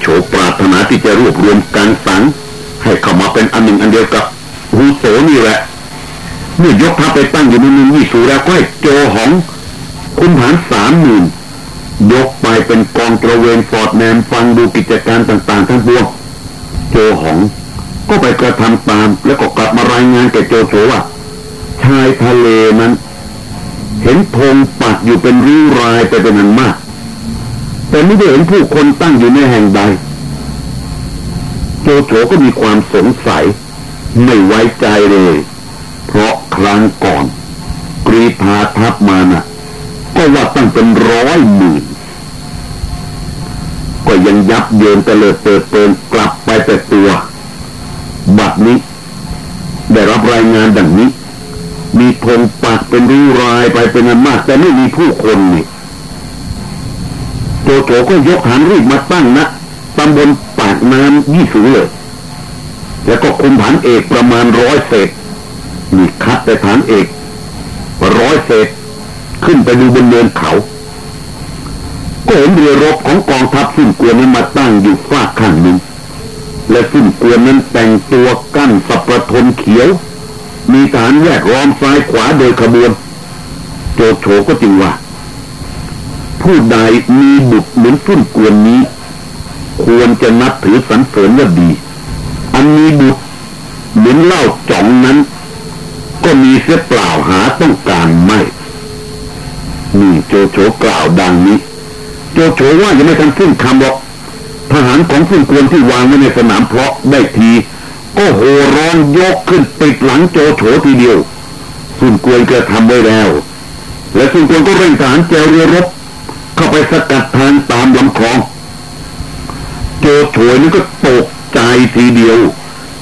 โฉปรารถนาที่จะรวบรวมกังสังให้เข้ามาเป็นอันหนึ่งอันเดียวกับฮูโสนี่แหละเมื่อยกทัพไปตั้งอยู่ในเมืองยี่สูแล้วก็ให้โจหองคุณฐานสามหมื่นยกไปเป็นกองตระเวนฟอร์ดแนมฟังดูกิจการต่างๆทั้งปวงโจหองก็ไปกระทำตามแล้วก็กลับมารายงานแก่โจโฉว่าชายทะเลนั้น เห็นธงปักอยู่เป็นริ้วรายไปเป็นอันมาก แต่ไม่ได้เห็นผู้คนตั้งอยู่ในแห่งใดโจโฉก็มีความสงสัย ไม่ไว้ใจเลย เพราะครั้งก่อน กรีธาทัพมานะ่ะ ก็ว่าตั้งเป็นร้อยหมื่นก็ยังยับเยินเลิดเปิดเปินกลับไปแต่ตัว บัดนี้ ได้รับรายงานดังนี้ มีธงปักเป็นริ้วรายไปเป็นอันมาก แต่ไม่มีผู้คนนี่ โจโฉก็ยกฐานรีบมาตั้งนะตำบลปากน้ำยี่สูเลย แล้วก็คุมฐานเอกประมาณร้อยเศษมีคัดไปฐานเอกร้อยเศษ ขึ้นไปดูบนเนินเขา ก็เห็นเรือรบของกองทัพสิ้นเกวียนนั้นมาตั้งอยู่ฝากข้างหนึ่งและสิ้นเกวียนนั้นแต่งตัวกั้นสับประทนเขียว มีฐานแยกล้อมซ้ายขวาโดยขบวนโจโฉก็จึงว่า ผู้ใดมีบุตรเหมือนสิ้นกวนนี้ ควรจะนับถือสรรเสริญว่าดี อันมีบุตรเหมือนเล่าจ่องนั้น ก็มีเสียเปล่าหาต้องการไม่นี่โจโฉกล่าวดังนี้ โจโฉว่ายังไม่ทันสิ้นคำหรอกทหารของสิ้นกวนที่วางไว้ในสนามเพาะได้ที ก็โห่ร้องยกขึ้นปิดหลังโจโฉทีเดียวสิ้นกวนก็ทำไว้แล้ว และสิ้นกวนก็เร่งทหารแจวเรือรบ เข้าไปสกัดทางตามลำคลองโจโฉนี่ก็ตกใจทีเดียว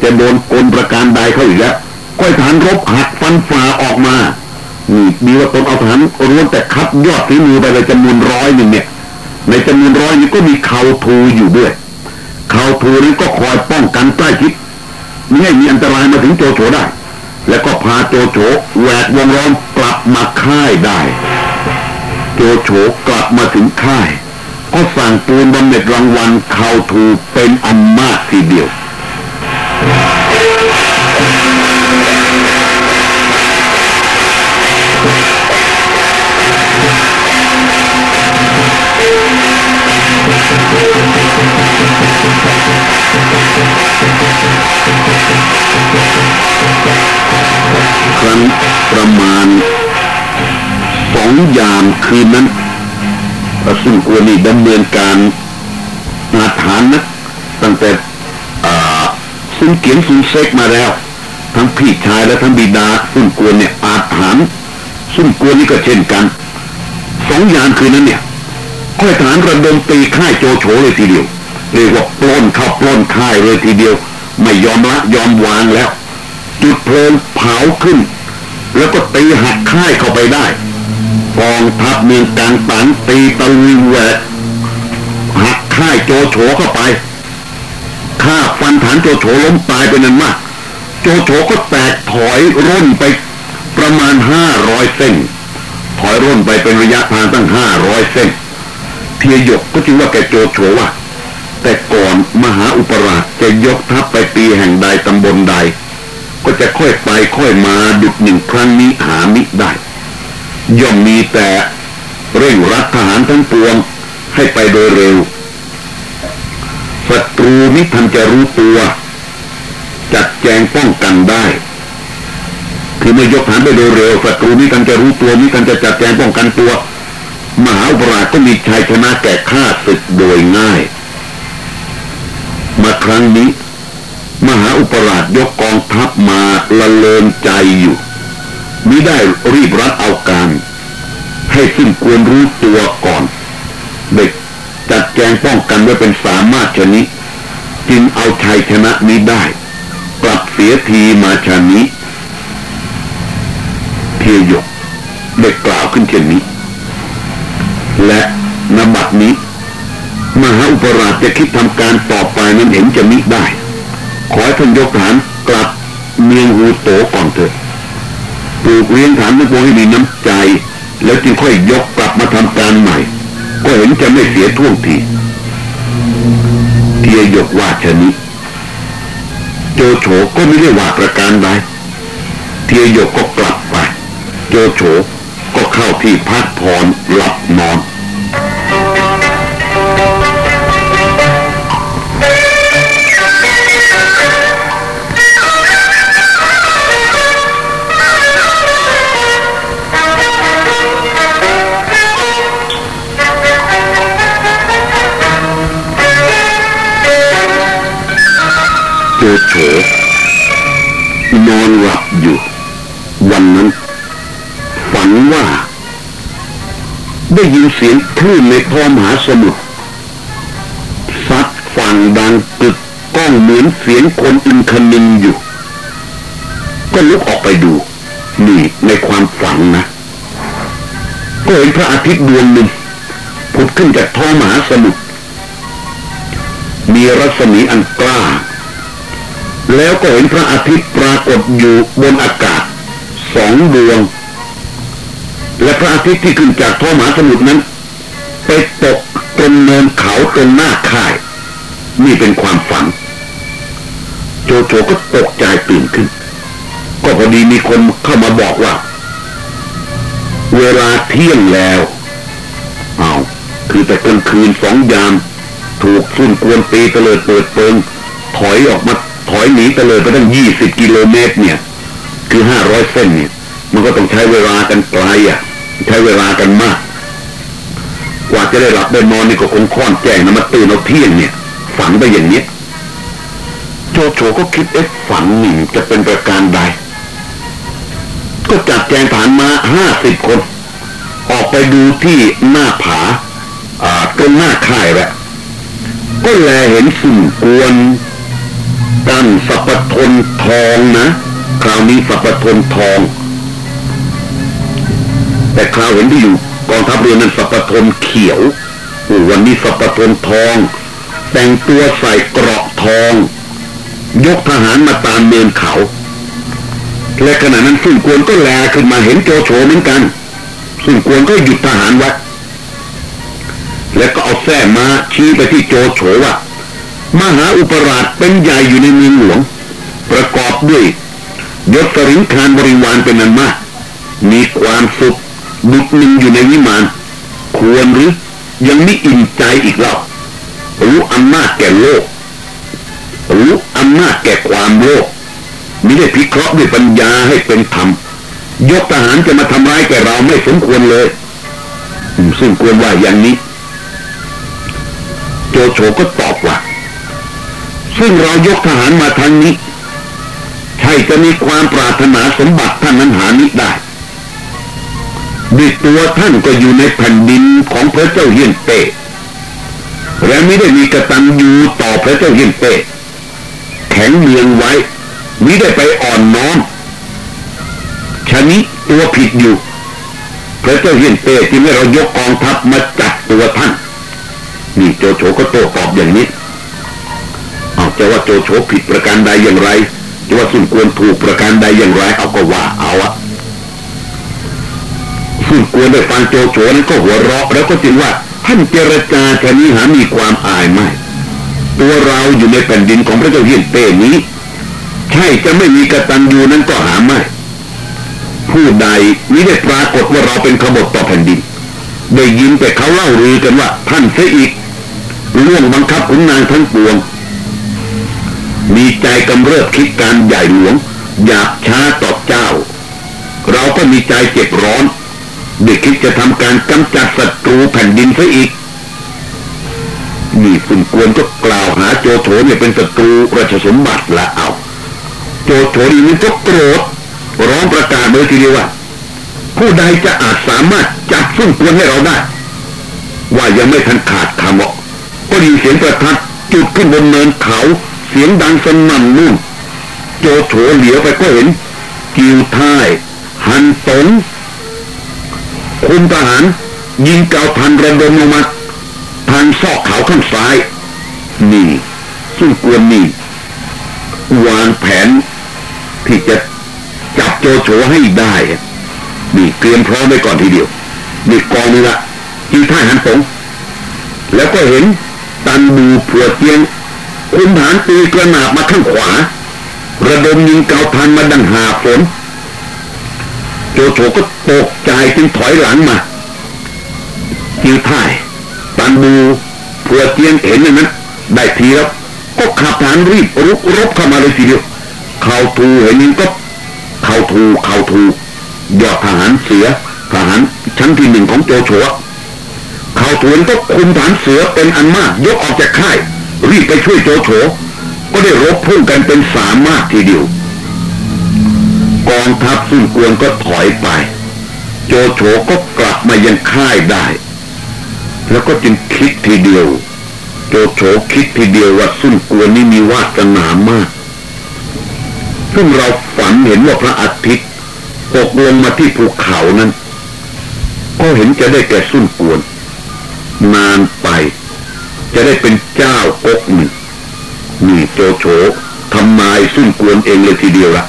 จะโดนกลประการใดเข้าอีกแล้วก้อยฐานรบหักฟันฝ่าออกมานี่ดีว่าตนเอาฐานร้วนแต่คัดยอดฝีมือไปเลยจำนวนร้อยหนึ่งเนี่ย ในจำนวนร้อยนี้ก็มีเขาทูอยู่ด้วย เขาทูนี้ก็คอยป้องกันใกล้ชิดไม่ให้มีอันตรายมาถึงโจโฉได้ แล้วก็พาโจโฉแหวกวงล้อมกลับมาค่ายได้ โจโฉกลับมาถึงค่าย ก็สั่งปืนบำเหน็จรางวัลเขาถูเป็นอันมากทีเดียว องยามคืนนั้นพระสุนกวนี่ดำเนินการอาฐานนะตั้งแต่ซุนเกียนซุนเซกมาแล้ว ทั้งพี่ชายและทั้งบิดาซุนกวนเนี่ยอาฐานซุนกวนนี่ก็เช่นกันสองยามคืนนั้นเนี่ยค่อยฐานระดมตีค่ายโจโฉเลยทีเดียวเรียกว่าปล้นเข้าปล้นค่ายเลยทีเดียว ไม่ยอมละยอมวางแล้ว จุดเพลิงเผาขึ้น แล้วก็ตีหักค่ายเข้าไปได้ กองทัพเมืองกลางตันตีตะลุยแหวกหักค่ายโจโฉเข้าไปฆ่าฟันฐานโจโฉล้มตายเป็นนั้นมาก โจโฉก็แตกถอยร่นไปประมาณห้าร้อยเส้น ถอยร่นไปเป็นระยะทางตั้งห้าร้อยเส้น เทียยกก็จึงว่าแกโจโฉว่า แต่ก่อนมหาอุปราชจะยกทัพไปตีแห่งใดตำบลใด ก็จะค่อยไปค่อยมาดุดหนึ่งครั้งนี้หามิได้ ย่อมมีแต่เร่งรัดทหารทั้งปวงให้ไปโดยเร็วศัตรูมิทันจะรู้ตัว จัดแจงป้องกันได้ คือเมื่อยกฐานไปโดยเร็วศัตรูมิทันจะรู้ตัวมิทันจะจัดแจงป้องกันตัวมหาอุปราชก็มีชัยชนะแก่ข้าศึกโดยง่าย มาครั้งนี้ มหาอุปราชยกกองทัพมาละเลงใจอยู่ มิได้รีบรัดเอาการ ให้สิ้นควรรู้ตัวก่อน เด็กจัดแจงป้องกันไว้เป็นสามารถชนิดจึงเอาชัยชนะนี้ได้ กลับเสียทีมาชานี้เทียยกได้กกล่าวขึ้นเช่นนี้ และนบัดนี้ มหาอุปราชจะคิดทำการต่อไปนั้นเห็นจะมิได้ ขอให้ท่านยกฐานกลับเมียงหูโตก่อนเถิด ปลูกเลี้ยงฐานทั้งปวงให้มีน้ำใจ แล้วจึงค่อยยกกลับมาทำการใหม่ ก็เห็นจะไม่เสียท่วงทีเทียยกว่าชนิโจโฉก็ไม่ได้ว่าประการใดเทียยกก็กลับไป โจโฉก็เข้าที่พักผ่อนหลับนอน โจโฉนอนหลับอยู่ วันนั้น ฝันว่า ได้ยินเสียงคลื่นในท้องมหาสมุทรซัดฝั่งดังกึกก้องเหมือนเสียงคนอินคนินอยู่ ก็ลุกออกไปดู นี่ในความฝันนะ ก็เห็นพระอาทิตย์ดวงหนึ่งผุดขึ้นจากท้องมหาสมุทรมีรัศมีอันกล้า แล้วก็เห็นพระอาทิตย์ปรากฏอยู่บนอากาศสองดวง และพระอาทิตย์ที่ขึ้นจากท้องมหาสมุทรนั้น ไปตกตรงเนินเขาตรงหน้าค่าย นี่เป็นความฝัน โจโฉก็ตกใจตื่นขึ้น ก็พอดีมีคนเข้ามาบอกว่า เวลาเที่ยงแล้วเอาคือแต่กลางคืนสองยาม ถูกสุ่นกวนตีเตลิดเปิดเปิงถอยออกมา ถอยหนีเลิดไปตั้งยี่สิบกิโลเมตรเนี่ย คือห้าร้อยเส้นเนี่ย มันก็ต้องใช้เวลากันไกลอะ ใช้เวลากันมาก กว่าจะได้หลับได้นอนนี่ก็คงค่อนแจ้งนะมาตื่นเอาเที่ยงเนี่ย ฝันไปอย่างนี้โจโฉก็คิดเอ๊ะฝันหนี่จะเป็นประการใด ก็จัดแจงฐานมาห้าสิบคน ออกไปดูที่หน้าผาอ่าตรงหน้าค่ายแหละก็แลเห็นสุ่มกวน ตั้นสัพทนทองนะ คราวนี้สัพทนทอง แต่คราวเห็นที่อยู่กองทัพเรือนั้นสัพทนเขียวโอ้วันนี้สัพทนทอง แต่งตัวใส่เกราะทอง ยกทหารมาตามเนินเขา และขณะนั้นสุ่มกวนก็แลขึ้นมาเห็นโจโฉเหมือนกันสุ่มกวนก็หยุดทหารไว้แล้วก็เอาแส้มาชี้ไปที่โจโฉว่า มหาอุปราชเป็นใหญ่อยู่ในเมืองหลวง ประกอบด้วยยศสริงคารบริวารเป็นนันมาก มีความสุขบุตรหนึ่งอยู่ในวิมาน ควรหรือยังไม่อิ่มใจอีกเล่ารู้อำนาจแก่โลก รู้อำนาจแก่ความโลภมิได้พิเคราะห์ด้วยปัญญาให้เป็นธรรม ยกทหารจะมาทำร้ายแก่เราไม่สมควรเลย ซึ่งควรว่าอย่างนี้ โจโฉก็ตอบ ซึ่งเรายกทหารมาทางนี้ใช่จะมีความปรารถนาสมบัติท่านนั้นหานี้ได้ด้วยตัวท่านก็อยู่ในแผ่นดินของพระเจ้าเฮียนเต้และไม่ได้มีกระตันยูต่อพระเจ้าเฮียนเต้แข็งเมืองไว้มิได้ไปอ่อนน้อมชะนี้ตัวผิดอยู่ พระเจ้าเฮียนเต้ที่ไม่เรายกกองทัพมาจับตัวท่านนี่โจโฉก็โตตอบอย่างนี้ จะว่าโจโฉผิดประการใดอย่างไร จะว่าสุนควรถูกประการใดอย่างไร เอาก็ว่าเอาอะสุนควรได้ฟังโจโฉนั้นก็หัวเราะ แล้วก็จึงว่าท่านเจรจาแค่นี้หามีความอายไหมตัวเราอยู่ในแผ่นดินของพระเจ้าเฮียนเต้นี้ ใช่จะไม่มีกระตันยูนั้นก็หาไม่ผู้ใดมิได้ปรากฏว่าเราเป็นขบฏต่อแผ่นดินได้ยินแต่เขาเล่าลือกันว่าท่านเสียอีกล่วงบังคับขุนนางทั้งปวง มีใจกำเริบคิดการใหญ่หลวง อยากช้าต่อเจ้า เราก็มีใจเจ็บร้อนเด็กคิดจะทำการกำจัดศัตรูแผ่นดินซะอีกนี่คุณกวนก็กล่าวหาโจโฉเนี่ยเป็นศัตรูราชสมบัติละเอา โจโฉดีนี้ก็โกรธร้องประกาศเลยทีเดียวว่าผู้ใดจะอาจสามารถจับซึ่งกวนให้เราได้ ว่ายังไม่ทันขาดคำบอกก็ดีเสียงประทัดจุดขึ้นบนเนินเขา เสียงดังสนั่นนู่นโจโฉเหลียวไปก็เห็น กิวท้าย หันสงคุมทหาร ยิงเกาพันระดมลงมาทางซอกเขาข้างซ้าย นี่ซึ่งกวนนี่ วางแผน ที่จะจับโจโฉให้ได้นี่เตรียมพร้อมไว้ก่อนทีเดียวนี่กองนี้ละยิงท่ายหันสงแล้วก็เห็นตันบูผัวเตียง คุณฐานตีกระนาบมาข้างขวา ระดมยิงเกาทันมาดังหาฝนโจโฉก็ตกใจจึงถอยหลังมาจิวท่ายตันบูผัวเตียงเห็นนั้นได้ทีแล้วก็ขับฐานรีบรุกรบเข้ามาเลยทีเดียว เขาทูเห็นนี้ก็เขาทูเขาทูยอดทหารเสือทหารชั้นที่หนึ่งของโจโฉเขาทวนก็คุมฐานเสือเป็นอันมากยกออกจากค่าย รีบไปช่วยโจโฉก็ได้รบพุ่งกันเป็นสามมากทีเดียว กองทัพซุ่นกวนก็ถอยไป โจโฉก็กลับมายังค่ายได้ แล้วก็จึงคิดทีเดียว โจโฉคิดทีเดียวว่าซุ่นกวนนี่มีวาสนามากซึ่งเราฝันเห็นว่าพระอาทิตย์ตกลงมาที่ภูเขานั้น ก็เห็นจะได้แก่ซุ่นกวน นานไป จะได้เป็นเจ้ากกหนึ่งนี่โจโฉทำนายซุ่นกวนเองเลยทีเดียวละ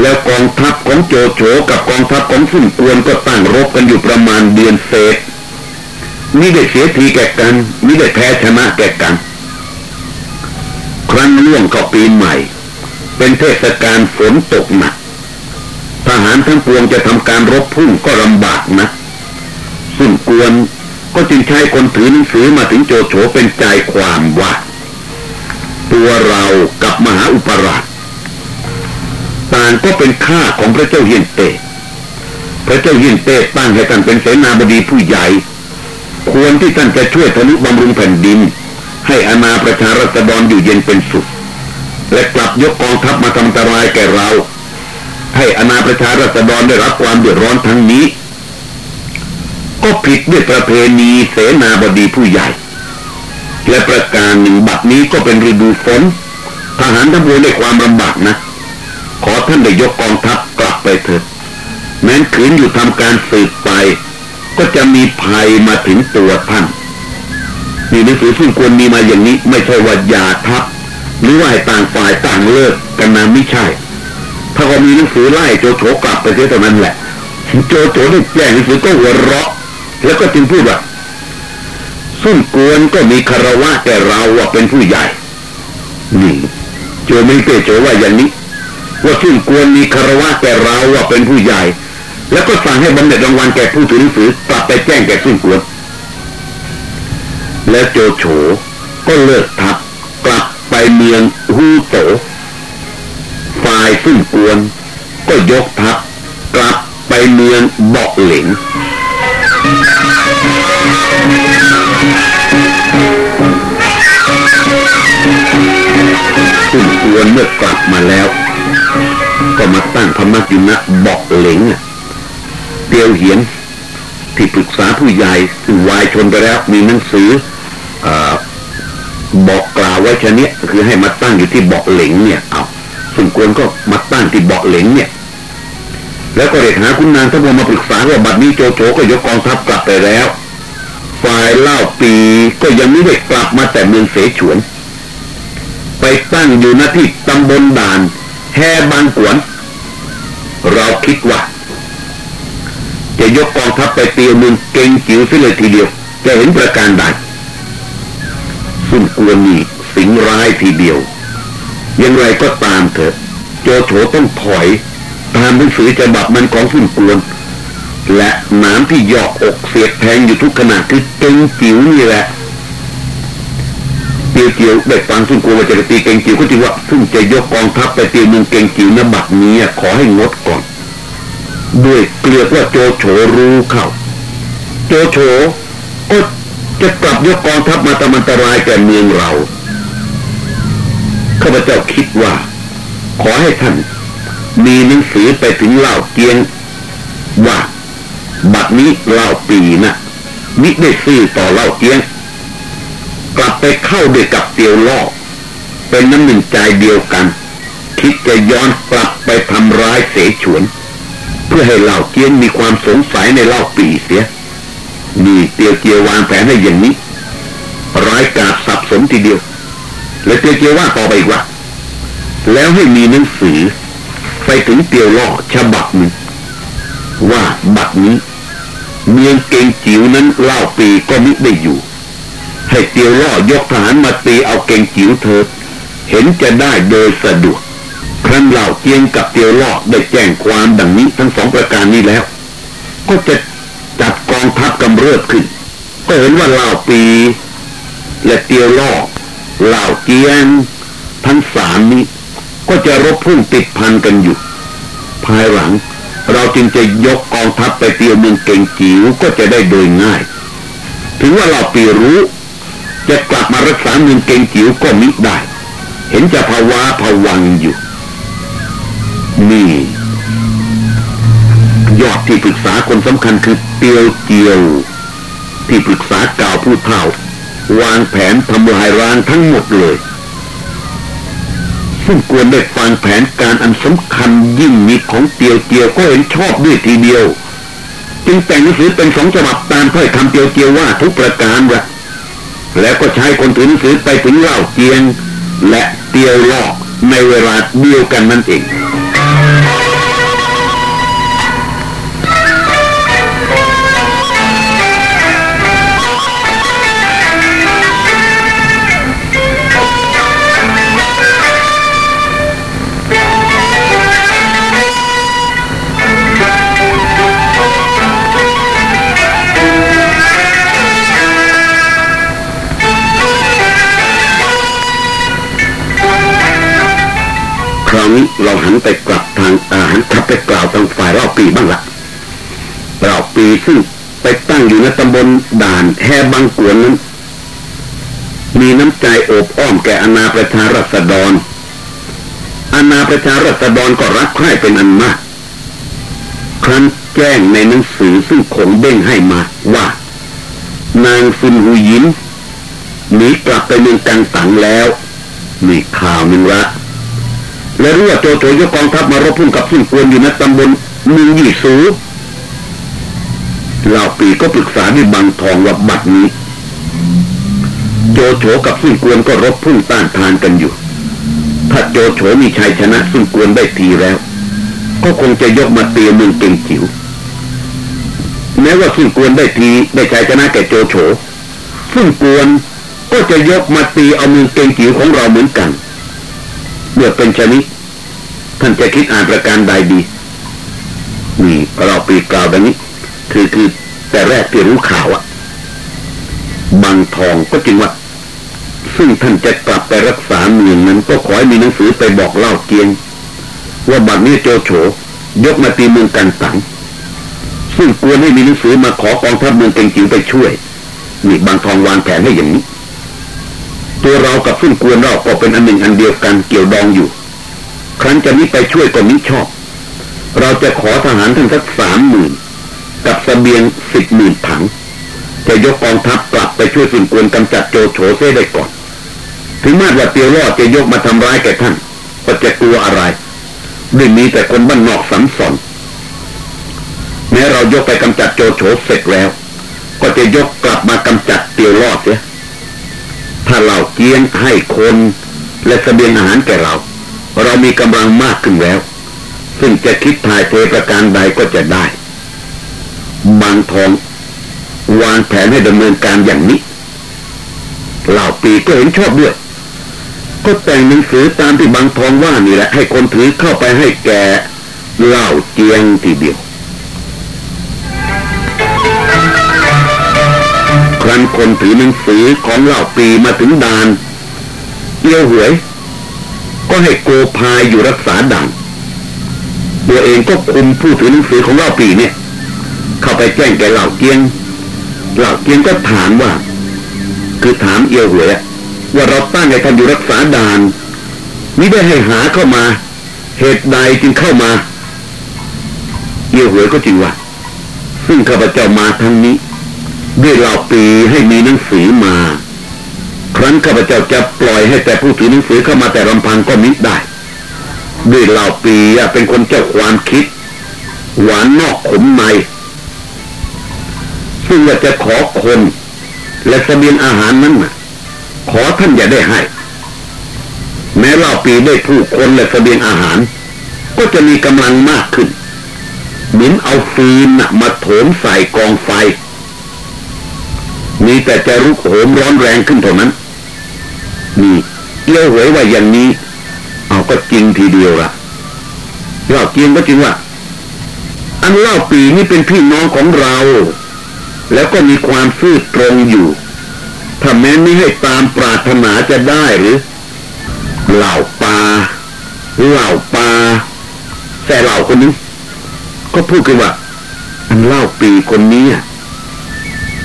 แล้วกองทัพของโจโฉกับกองทัพของซุ่นกวนก็ตั้งรบกันอยู่ประมาณเดือนเศษนี่ได้เสียทีแก่กันนี่ได้แพ้ชนะแก่กัน ครั้งล่วงก็ปีใหม่ เป็นเทศกาลฝนตกหนักทหารทั้งปวงจะทำการรบพุ่งก็ลำบากนะสุนกวน ก็จึงใช้คนถือหนังสือมาถึงโจโฉเป็นใจความว่าตัวเรากับมหาอุปราชต่างก็เป็นข้าของพระเจ้าเฮียนเต พระเจ้าเฮียนเตตั้งให้ท่านเป็นเสนาบดีผู้ใหญ่ ควรที่ท่านจะช่วยทนุบำรุงแผ่นดิน ให้อาณาประชารัษฎรอยู่เย็นเป็นสุข และกลับยกกองทัพมาทำอันตรายแก่เรา ให้อาณาประชารัษฎรได้รับความเดือดร้อนทั้งนี้ ผิดด้วยประเพณีเสนาบดีผู้ใหญ่ และประการหนึ่งบัดนี้ก็เป็นฤดูฝนทหารทั้งปวงได้ความลำบากนะ ขอท่านได้ยกกองทัพกลับไปเถิดแม้นขืนอยู่ทำการสืบไป ก็จะมีภัยมาถึงตัวท่านนี่หนังสือซึ่งควรมีมาอย่างนี้ ไม่ใช่ว่าอย่าทับ หรือว่าให้ต่างฝ่ายต่างเลิกกันนะไม่ใช่ ถ้าก็มีหนังสือไล่โจโฉกลับไปเสียเท่านั้นแหละโจโฉได้แจ้งหนังสือก็หัวเราะ แล้วก็จึงพูดว่าสุ่นกวนก็มีคารวะแก่เราว่าเป็นผู้ใหญ่นี่โจไม่เปโจว่าอย่างนี้ว่าสุ่นกวนมีคารวะแก่เราว่าเป็นผู้ใหญ่ แล้วก็สั่งให้บำเหน็จรางวัลแก่ผู้ถือหนังสือกลับไปแจ้งแก่สุ่นกวน แล้วโจโฉก็เลิกทัพกลับไปเมืองฮูโตฝ่ายสุ่นกวนก็ยกทัพกลับไปเมืองบาะเหลง สุ่นกวนเมื่อกลับมาแล้ว ก็มาตั้งพมกินะเบาะเหลงเตียวเหียน ที่ปรึกษาผู้ใหญ่วายชนไปแล้วมีหนังสืออบอกกล่าวไว้ชนิดคือให้มาตั้งอยู่ที่เบาะเหลงเนี่ยเอาสุนกวนก็มาตั้งที่เบาะเหลงเนี่ย แล้วก็เรียกหาคุณนางทั้งหมดมาปรึกษาว่าบัดนี้โจโฉก็ยกกองทัพกลับไปแล้ว ฝ่ายเล่าปีก็ยังไม่ได้กลับมาแต่เมืองเสฉวน ไปตั้งอยู่ณที่ตำบลด่านแฮบางกวน เราคิดว่า จะยกกองทัพไปเตียวเมืองเก่งจิ๋วซิเลยทีเดียว จะเห็นประการใดซุ่มกวนนี่สิงร้ายทีเดียว อย่างไรก็ตามเถอะ โจโฉต้องถอย ตามหนังสือฉบับมันของซุ่มกวนและน้ำที่หยอกอกเสียดแทงอยู่ทุกขณะคือเก่งจิ๋วนี่แหละเตียวเจียวได้ฟังซุ่มกวนว่าจะตีเก่งจิ๋วก็จริงว่าซึ่งจะยกกองทัพไปตีเมืองเก่งจิ๋วนบัดนี้ขอให้งดก่อน ด้วยเกลียดว่าโจโฉรู้เข้าโจโฉก็จะกลับยกกองทัพมาทำอันตรายแก่เมืองเราข้าพเจ้าคิดว่า ขอให้ท่าน มีหนังสือไปถึงเหล่าเกียงว่าบัดนี้เหล่าปีนะมิได้ซื้อต่อเหล่าเกียง กลับไปเข้าด้วยกับเตียวล่อเป็นน้ำหนึ่งใจเดียวกัน คิดจะย้อนกลับไปทำร้ายเสฉวน เพื่อให้เหล่าเกียงมีความสงสัยในเหล่าปีเสียนี่เตียวเกียววางแผนให้อย่างนี้ ร้ายกาจสับสนทีเดียว และเตียวเกียวว่าต่อไปอีกว่า แล้วให้มีหนังสือ ไปถึงเตียวล่อฉบับหนึ่งว่าบัดนี้ เมียงเกงจิ๋วนั้นเล่าปีก็มิได้อยู่ ให้เตียวล่อยกทหารมาตีเอาเก่งจิ๋วเถิดเห็นจะได้โดยสะดวก ครั้นเหล่าเจียงกับเตียวล่อได้แจ้งความดังนี้ทั้งสองประการนี้แล้ว ก็จะจัดกองทัพกำเริบขึ้น ก็เห็นว่าเหล่าปี และเตียวล่อเหล่าเจียงทั้งสามนี้ ก็จะรบพุ่งติดพันกันอยู่ ภายหลัง เราจึงจะยกกองทัพไปเตียวเมืองเก่งจิ๋วก็จะได้โดยง่าย ถึงว่าเราปีรู้ จะกลับมารักษาเมืองเก่งจิ๋วก็มิได้ เห็นจะภาวะผวังอยู่ นี่ยอดที่ปรึกษาคนสำคัญคือเตียวเจียว ที่ปรึกษากล่าวผู้เฒ่าวางแผนทำลายร้างทั้งหมดเลย ซึ่งควรได้ฟังแผนการอันสำคัญยิ่งมีของเตียวเตียวก็เห็นชอบด้วยทีเดียว จึงแต่งหนังสือเป็นสองฉบับตามถ้อยคำเตียวเตียวว่าทุกประการละแล้วก็ใช้คนถือหนังสือไปถึงเล่าเกียง และเตียวลอกในเวลาเดียวกันนั่นเอง คราวนี้เราหันไปกลับทางอาหันกลับไปกล่าวทางฝ่ายเราปีบ้างละเราปีซึ่งไปตั้งอยู่ในตำบลด่านแฮบางกวนนั้น มีน้ำใจโอบอ้อมแก่อนาประชารัษฎรอนาประชารัษฎรก็รักใคร่เป็นอันมาก ครั้นแจ้งในหนังสือซึ่งคงเบ้งให้มาว่า นางซุนหูยินหนีกลับไปเมืองกังตังแล้วนี่ข่าวหนึ่งละ และรู้ว่าโจโฉยกกองทัพมารบพุ่งกับซึ่งควรอยู่ในตำบลมืองยี่สูเหล่าปีก็ปรึกษาด้วยบางทองว่าบัดนี้ โจโฉกับซึ่งควรก็รบพุ่งต้านทานกันอยู่ ถ้าโจโฉมีชัยชนะซึ่งควรได้ทีแล้ว ก็คงจะยกมาเตียมืองเก่งจิ๋วแม้ว่าซึ่งควรได้ทีได้ชัยชนะแก่โจโฉซึ่งควรก็จะยกมาตีเอามืองเก่งจิ๋วของเราเหมือนกัน มื่อเป็นชนิดท่านจะคิดอ่านประการใดดีนี่เราปีกล่าวแบบนี้ คือคือแต่แรกที่รู้ข่าวอะบางทองก็จริงว่า ซึ่งท่านจะกลับไปรักษาเมืองนั้น ก็ขอให้มีหนังสือไปบอกเล่าเกียง ว่าบัดนี้โจโฉยกมาตีเมืองกันสังซึ่งควให้มีหนังสือมาขอกองทัพเมืองเก่งจิ๋วไปช่วยนี่บางทองวางแผนให้อย่างนี้ ตัวเรากับซึ่งควรเราก็เป็นอันหนึ่งอันเดียวกันเกี่ยวดองอยู่ ครั้นจะนี้ไปช่วยก็มิชอบ เราจะขอทหารทั้งสักสามหมื่นกับสเสบียงสิบหมื่นถัง จะยกกองทัพกลับไปช่วยสิ่งควรกำจัดโจโฉเสียได้ก่อน ถึงแม้ว่าเตียวรอดจะยกมาทำร้ายแก่ท่านก็จะกลัวอะไรด้วยมีแต่คนบ้านนอกสัมสอนแม้เรายกไปกำจัดโจโฉเสร็จแล้ว ก็จะยกกลับมากำจัดเตียวรอดเสีย ถ้าเราเกียงให้คนและสเสบียงอาหารแก่เรา เรามีกำลังมากขึ้นแล้ว ซึ่งจะคิดถ่ายเทประการใดก็จะได้ บางทองวางแผนให้ดำเนินการอย่างนี้เหล่าปีก็เห็นชอบด้วยก็แต่งหนังสือตามที่บางทองว่านี่แหละให้คนถือเข้าไปให้แก่เหล่าเจียงทีเดียว รั้นคนถือหนังสือของเหล่าปีมาถึงด่านเอี้ยวหวย ก็ให้โกพายอยู่รักษาด่านตัวเองก็คุมผู้ถือหนังสือของเหล่าปีเนี่ย เข้าไปแจ้งแกเหล่าเกียง เหล่าเกียงก็ถามว่า คือถามเอี้ยวหวยว่าเราตั้งให้ท่านอยู่รักษาด่านไม่ได้ให้หาเข้ามา เหตุใดจึงเข้ามาเอี้ยวหวยก็จริงว่า ซึ่งข้าพเจ้ามาทั้งนี้ ด้วยเหล่าปีให้มีหนังสือมา ครั้นข้าพเจ้าจะปล่อยให้แต่ผู้ถือหนังสือเข้ามาแต่ลำพังก็มิได้ ด้วยเหล่าปีเป็นคนเจ้าความคิด หวานนอกขมในซึ่งว่าจะขอคน และสเสบียงอาหารนั้นขอท่านอย่าได้ให้ แม้เหล่าปีได้ผู้คนและสเสบียงอาหาร ก็จะมีกำลังมากขึ้นหมือนเอาฟืนมาโถมใส่กองไฟ มีแต่จะรุกโหมร้อนแรงขึ้นเท่านั้นนี่เลี้ยวหวยว่าอย่างนี้ เอาก็จริงทีเดียวละเล่าเกียงก็จริงว่า อันเล่าปีนี่เป็นพี่น้องของเรา แล้วก็มีความซื่อตรงอยู่ถ้าแม้ไม่ให้ตามปรารถนาจะได้หรือ เหล่าปลาเหล่าปลาแต่เหล่าคนนี้ ก็พูดกันว่า อันเล่าปีคนนี้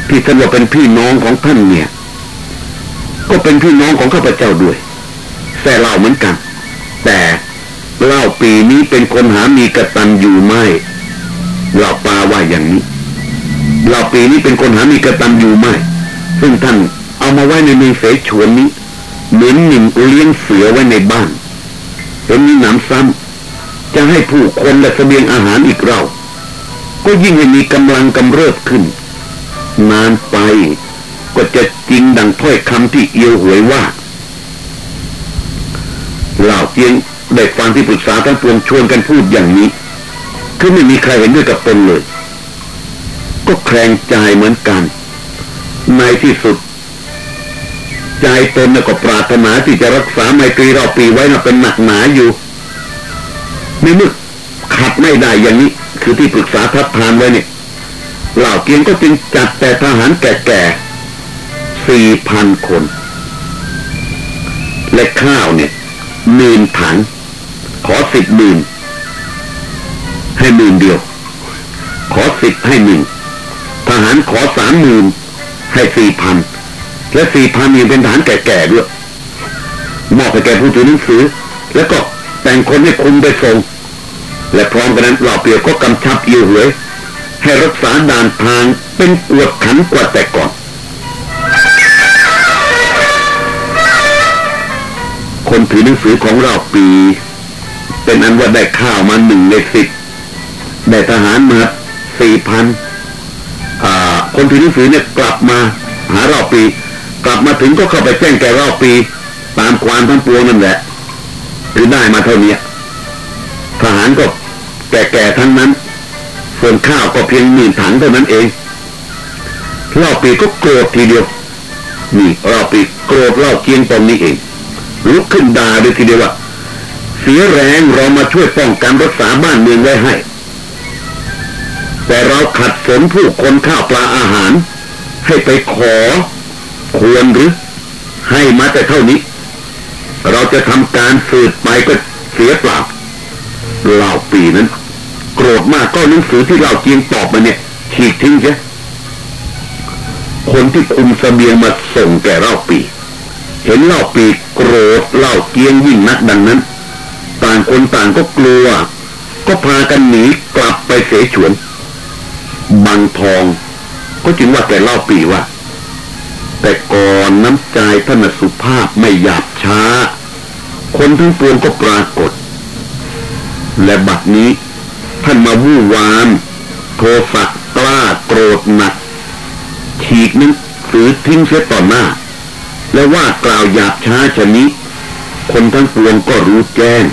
ที่ท่านว่าเป็นพี่น้องของท่านเนี่ย ก็เป็นพี่น้องของข้าพเจ้าด้วย แต่เล่าเหมือนกัน แต่เล่าปีนี้เป็นคนหามีกระตันอยู่ไม่เล่าปาว่าอย่างนี้เล่าปีนี้เป็นคนหามีกระตันอยู่ไม่ซึ่งท่านเอามาไว้ในมีเสฉวนนี้เหมือนหนึ่งเลี้ยงเสือไว้ในบ้านเห็นมีหนำซ้ำจะให้ผู้คนและเสบียงอาหารอีกเรา ก็ยิ่งให้มีกำลังกำเริบขึ้น นานไปก็จะจริงดังถ้อยคำที่เอียวหวยว่าเหล่าเตียงได้ฟังที่ปรึกษาทั้งปวงชวนกันพูดอย่างนี้ คือไม่มีใครเห็นด้วยกับตนเลย ก็แคลงใจเหมือนกัน ในที่สุด ใจตนก็ปรารถนาที่จะรักษาไมตรีเราปีไว้นะเป็นหนักหนาอยู่ในเมื่อขัดไม่ได้อย่างนี้ คือที่ปรึกษาทัดทานไว้เนี่ย เหล่าเกียงก็จึงจัดแต่ทหารแก่ๆสี่พันคน และข้าวเนี่ยหมื่นถัง ขอสิบหมื่นให้หมื่นเดียว ขอสิบให้หนึ่งทหารขอสามหมื่นให้สี่พันและสี่พันยังเป็นทหารแก่ๆด้วยมอบให้แก่ผู้ถือหนังสือ แล้วก็แต่งคนให้คุมไปส่งและพร้อมกันนั้นเหล่าเปียก็กำชับอยู่หวย ให้รักษาด่านทางเป็นกวดขันกว่าแต่ก่อน คนถือหนังสือของเราปี เป็นอันว่าได้ข้าวมาหนึ่งในสิบได้ทหารมาสี่พันคนถือหนังสือเนี่ยกลับมาหาเราปี กลับมาถึงก็เข้าไปแจ้งแกเราปี ตามความทั้งปวงนั่นแหละคือได้มาเท่านี้ทหารก็แก่ๆทั้งนั้น ส่วนข้าวก็เพียงหมื่นถังเท่านั้นเองเล่าปีก็โกรธทีเดียว นี่เล่าปีโกรธเล่าเกียงตรงนี้เองลุกขึ้นด่าเลยทีเดียวว่าเสียแรงเรามาช่วยป้องกันรักษาบ้านเมืองไว้ให้ แต่เราขัดสนผู้คนข้าวปลาอาหาร ให้ไปขอ ควรหรือ ให้มาแต่เท่านี้ เราจะทำการสืบไปก็เสียเปล่าเล่าปีนั้น โกรธมากก็หนังสือที่เราเกียงตอบมาเนี่ยฉีกทิ้งใช่คนที่คุมสเสบียงมาส่งแก่เล่าปี เห็นเล่าปีโกรธเล่าเกียงยิ่งนักดังนั้น ต่างคนต่างก็กลัว ก็พากันหนีกลับไปเสฉวน บางทอง ก็จึงว่าแต่เล่าปีว่า แต่ก่อนน้ำใจท่านสุภาพไม่หยาบช้า คนทั้งปวงก็ปรากฏ และบัดนี้ ท่านมาวู่วามโทสะกล้าโกรธหนักฉีกนึกสือทิ้งเสียต่อหน้า และว่ากล่าวหยาบช้าชนิดคนทั้งปวงก็รู้แจ้ง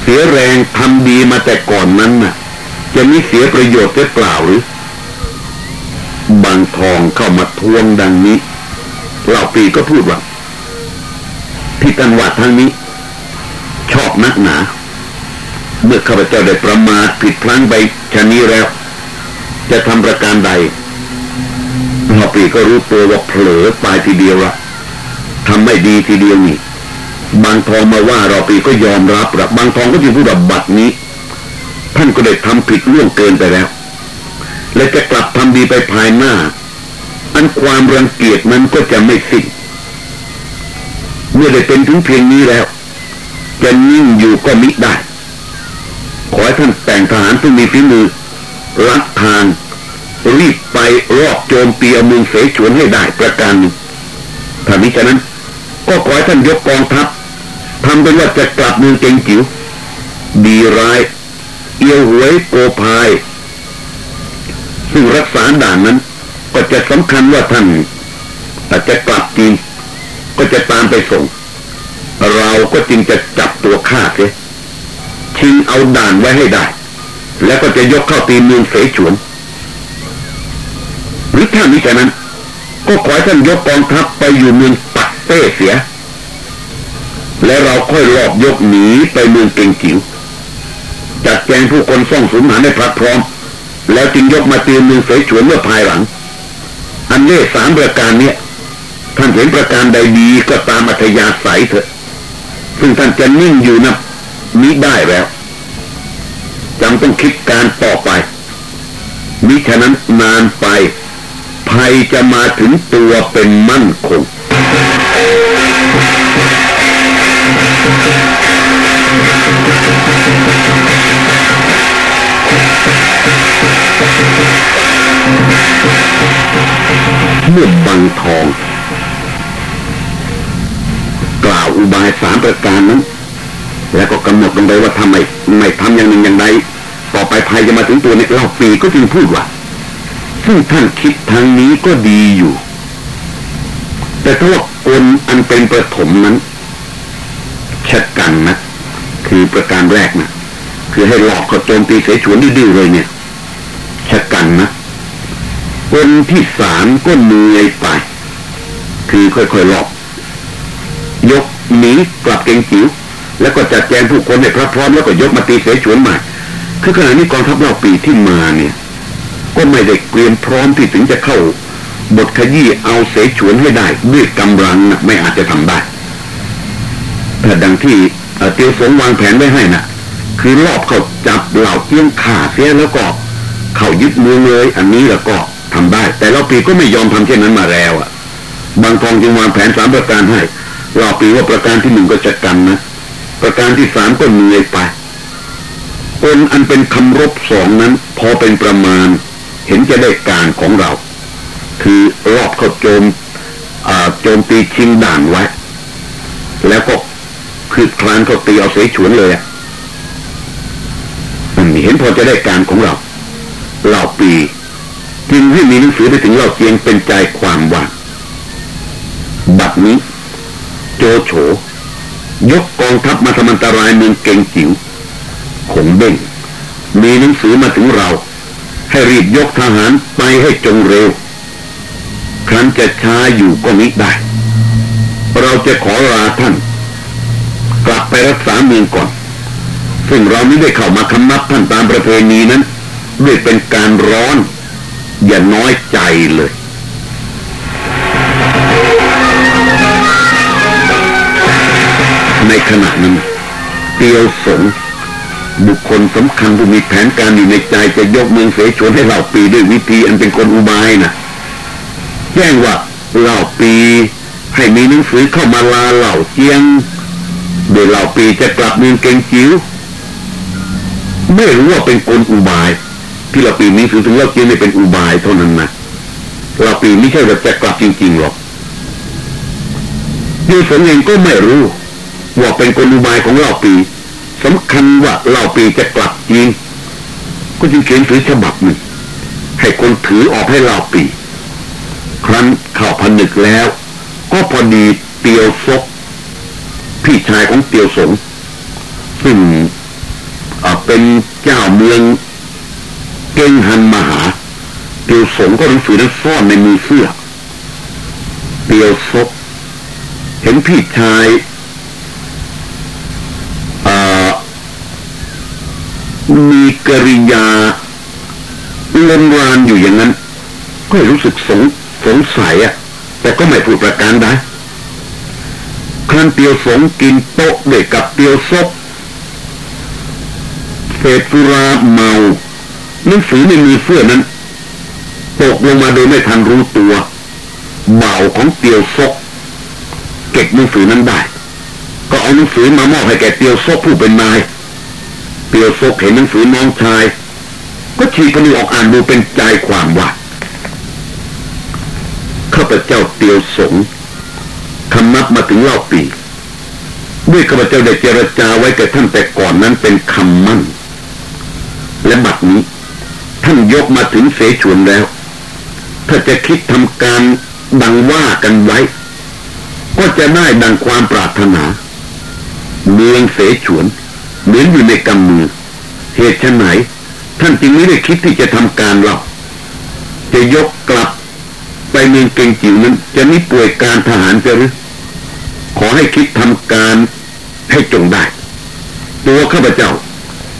เสียแรงทำดีมาแต่ก่อนนั้นน่ะ จะมีเสียประโยชน์หรือเปล่าหรือ บางทองเข้ามาทวงดังนี้เหล่าปีก็พูดว่าที่ตันวัดทางนี้ ชอบนักหนา เมื่อข้าพเจ้าได้ประมาทผิดพลั้งไปชนี้แล้ว จะทำประการใดพอปีก็รู้ตัวว่าเผลอไปทีเดียวละทำไม่ดีทีเดียวนี่บางทองมาว่าเราปีก็ยอมรับละบางทองก็จึงพูดแบบบัตรนี้ ท่านก็ได้ทำผิดล่วงเกินไปแล้ว และจะกลับทำดีไปภายหน้า อันความรังเกียจนั้นก็จะไม่สิ้นเมื่อได้เป็นถึงเพียงนี้แล้ว จะนิ่งอยู่ก็มิได้ ขอให้ท่านแต่งทหารที่มีฝีมือรักทาง รีบไปรอบโจมตีเมืองเสฉวนให้ได้ประการหนึ่งถ้ามิฉะนั้น ก็ขอให้ท่านยกกองทัพทำเป็นว่าจะกลับเมืองเจงจิ๋วดีร้าย เอียวหวยโกพาย ซึ่งรักษาด่านนั้น ก็จะสำคัญว่าท่านอาจจะกลับจริงก็จะตามไปส่ง เราก็จึงจะจับตัวฆ่าเสีย ชิงเอาด่านไว้ให้ได้ แล้วก็จะยกเข้าตีเมืองเสฉวนหรือถ้ามิฉะนั้น ก็ขอให้ท่านยกกองทัพไปอยู่เมืองปักเต้เสีย และเราค่อยรอบยกหนีไปเมืองเก่งจิ๋วจัดแจงผู้คนส่องสูญหาในพรัดพร้อม แล้วจึงยกมาตีเมืองเสฉวนเมื่อภายหลัง อันเล่สามประการเนี้ยท่านเห็นประการใดดีก็ตามอัธยาศัยเถอะ ซึ่งท่านจะนิ่งอยู่นะ มิได้แล้วจำต้องคิดการต่อไป มิฉะนั้นนานไป ภัยจะมาถึงตัวเป็นมั่นคงเมื่อบังทอง กล่าวอุบายสามประการนั้น แล้วก็กำหนดลงไปว่าทำไมไม่ทำอย่างหนึ่งอย่างใดต่อไปภัยจะมาถึงตัวเนี่ยเล่าปีก็จึงพูดว่าซึ่งท่านคิดทางนี้ก็ดีอยู่ แต่ถ้าว่ากลอันเป็นประถมนั้นชะกันนะคือประการแรกนะคือให้หลอกเขาโจมตีเสฉวนดื้อเลยเนี่ยชะกันนะคนที่สามก็เหนื่อยไป คือค่อยๆหลอก ยกหนีกลับเก่งจิ๋ว แล้วก็จัดแจงผู้คนให้พร้อมแล้วก็ยกมาตีเสฉวนใหม่คือขณะนี้กองทัพเราปีที่มาเนี่ย ก็ไม่ได้เตรียมพร้อมที่ถึงจะเข้า บทขยี้เอาเสฉวนให้ได้ด้วยกำลังนะไม่อาจจะทำได้แต่ดังที่เตียวสงวางแผนไว้ให้นะ่ะ คือรอบเขาจับเหล่าเจียงขาเสียแล้วก็เขายึดเมืองเลย อันนี้แล้วก็ทำได้ แต่เราปีก็ไม่ยอมทำเช่นนั้นมาแล้วอะ่ะ บางทองจึงวางแผนสามประการให้เราปีว่าประการที่หนึ่งก็จะกันนะ ประการที่สามก็เหนื่อยไปคนอันเป็นคำรบสองนั้น พอเป็นประมาณ เห็นจะได้การของเรา คือรอบเขาโจมโจมตีชิงด่านไว้ แล้วก็คือคลานเขาตีเอาเสฉวนเลยอะมันเห็นพอจะได้การของเราเหล่าปีจึงให้มีหนังสือไปถึงเราเจียงเป็นใจความว่าบัดนี้ โจโฉ ยกกองทัพมาทำอันตรายเมืองเก่งจิ๋วขงเบ้งมีหนังสือมาถึงเรา ให้รีบยกทหารไปให้จงเร็ว ครั้นจะช้าอยู่ก็มิได้ เราจะขอลาท่าน กลับไปรักษาเมืองก่อน ซึ่งเราไม่ได้เข้ามาคำนับท่านตามประเพณีนั้น ด้วยเป็นการร้อน อย่าน้อยใจเลย ในขณะนั้นเตียวสงบุคคลสำคัญผู้มีแผนการอยู่ในใจจะยกเมืองเสฉวนให้เหล่าปีด้วยวิธีอันเป็นคนอุบายนะแจ้งว่าเหล่าปีให้มีหนังสือเข้ามาลาเหล่าเจียง โดยเหล่าปีจะกลับเมืองเกงจิ๋วไม่รู้ว่าเป็นกลอุบายที่เหล่าปีมีสือถึงเล่าเจียงไม่เป็นอุบายเท่านั้นนะเหล่าปีไม่ใช่ว่าจะกลับจริงๆหรอกยูสนเองก็ไม่รู้ ว่าเป็นกลอุบายของเหล่าปีสำคัญว่าเล่าปีจะกลับจริงก็จึงเขียนสือฉบับหนึ่ง ให้คนถือออกให้เล่าปี ครั้นเข้าผนึกแล้ว ก็พอดีเตียวซกพี่ชายของเตียวสงซึ่งเป็นเจ้าเมืองเก่งฮันมหา เตียวสงก็หนังสือนั้นซ่อนในมือเสื้อ เตียวซกเห็นพี่ชาย มีกริยาเลนรานอยู่อย่างนั้น ก็รู้สึกสงสงสัยอะแต่ก็ไม่พูดประการได้ครั้นเตียวสงกินโต๊ะเด็กกับเตียวซบเศษสุราเมาหนังสือในมือเสื้อนั้นตกลงมาโดยไม่ทันรู้ตัวเบาของเตียวซกเก็บหนังสือนั้นได้ ก็เอาหนังสือมามอบให้แก่เตียวซกผู้เป็นนาย เปียวโซกเห็นหนังสือน้องชาย ก็ฉีกผนึกออกอ่านดูเป็นใจความว่าข้าพเจ้าเตียวสงคำนับมาถึงเล่าปีด้วยข้าพเจ้าได้เจรจาไว้กับท่านแต่ก่อนนั้นเป็นคำมั่น และบัดนี้ ท่านยกมาถึงเสฉวนแล้ว ถ้าจะคิดทำการดังว่ากันไว้ ก็จะได้ดังความปรารถนา เมืองเสฉวน เหมือนอยู่ในกำมือ เหตุฉไหน ท่านจึงไม่ได้คิดที่จะทำการหรอกจะยกกลับ ไปเมืองเก่งจิ๋วนั้น จะนิป่วยการทหารจะหรือขอให้คิดทำการให้จงได้ ตัวข้าพเจ้า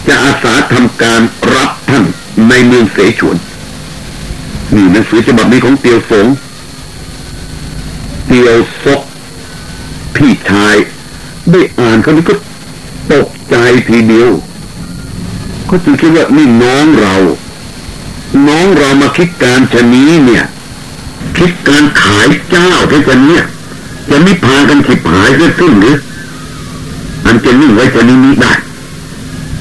จะอาสาทำการรับท่านในเมืองเสฉวนนี่หนังสือฉบับนี้ของเตียวสงเตียวซกพี่ชายได้อ่านเขานี้ก็ ตกใจทีเดียวเขาจึงคิดว่านี่น้องเรา น้องเรามาคิดการชนี้เนี่ย คิดการขายเจ้าที่กันเนี่ยจะไม่พากันขิบหายก็สิ้นหรืออันจะนิ่งไว้ชนี้นี้ได้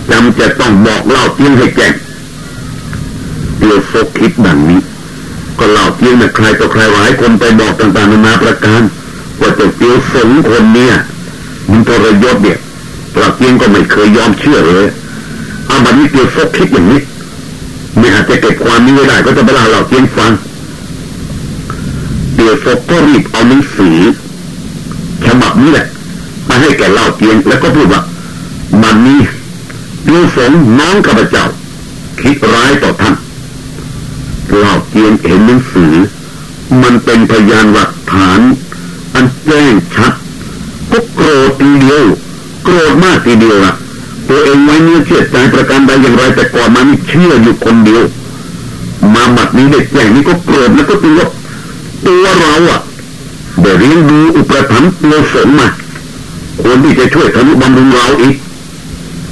จำจะต้องบอกเล่าเตียงให้แจ้งเตียวโฟกคิดดังนี้ ก็เล่าเตียงนะใครต่อใครหลายคนไปบอกต่างๆนานาประการว่าเจ้าเตียวสงคนเนี่ยมันทรยศเนี่ย ปลักเตียงก็ไม่เคยยอมเชื่อเลยอาบัตินี้เตียวโฟกคิดอย่างนี้ไม่อาจจะเก็บความนี้ไว้ได้ก็จะไปเล่าเล่าเตียงฟังเตียวโฟกก็รีบเอาหนังสือฉบับนี้แหละมาให้แกเล่าเตียงแล้วก็พูดว่ามันนี้เตียวสงน้องข้าพเจ้า คิดร้ายต่อท่านเล่าเตียงเห็นหนังสือ มันเป็นพยานหลักฐาน อันแจ้งชัดก็โกรธทีเดียว ทีเดียวละตัวเองไว้เนื้อเชื่อใจประการใดอย่างไรแต่ก่อนมานี่เชื่ออยู่คนเดียว มาบัดนี้เด็กแจ้งนี่ก็โกรธแล้วก็ตัวตัวเราอะเดี๋ยวเรียนดูอุปถัมภ์ตัวสนมาควรที่จะช่วยทะนุบำรุงเราอีก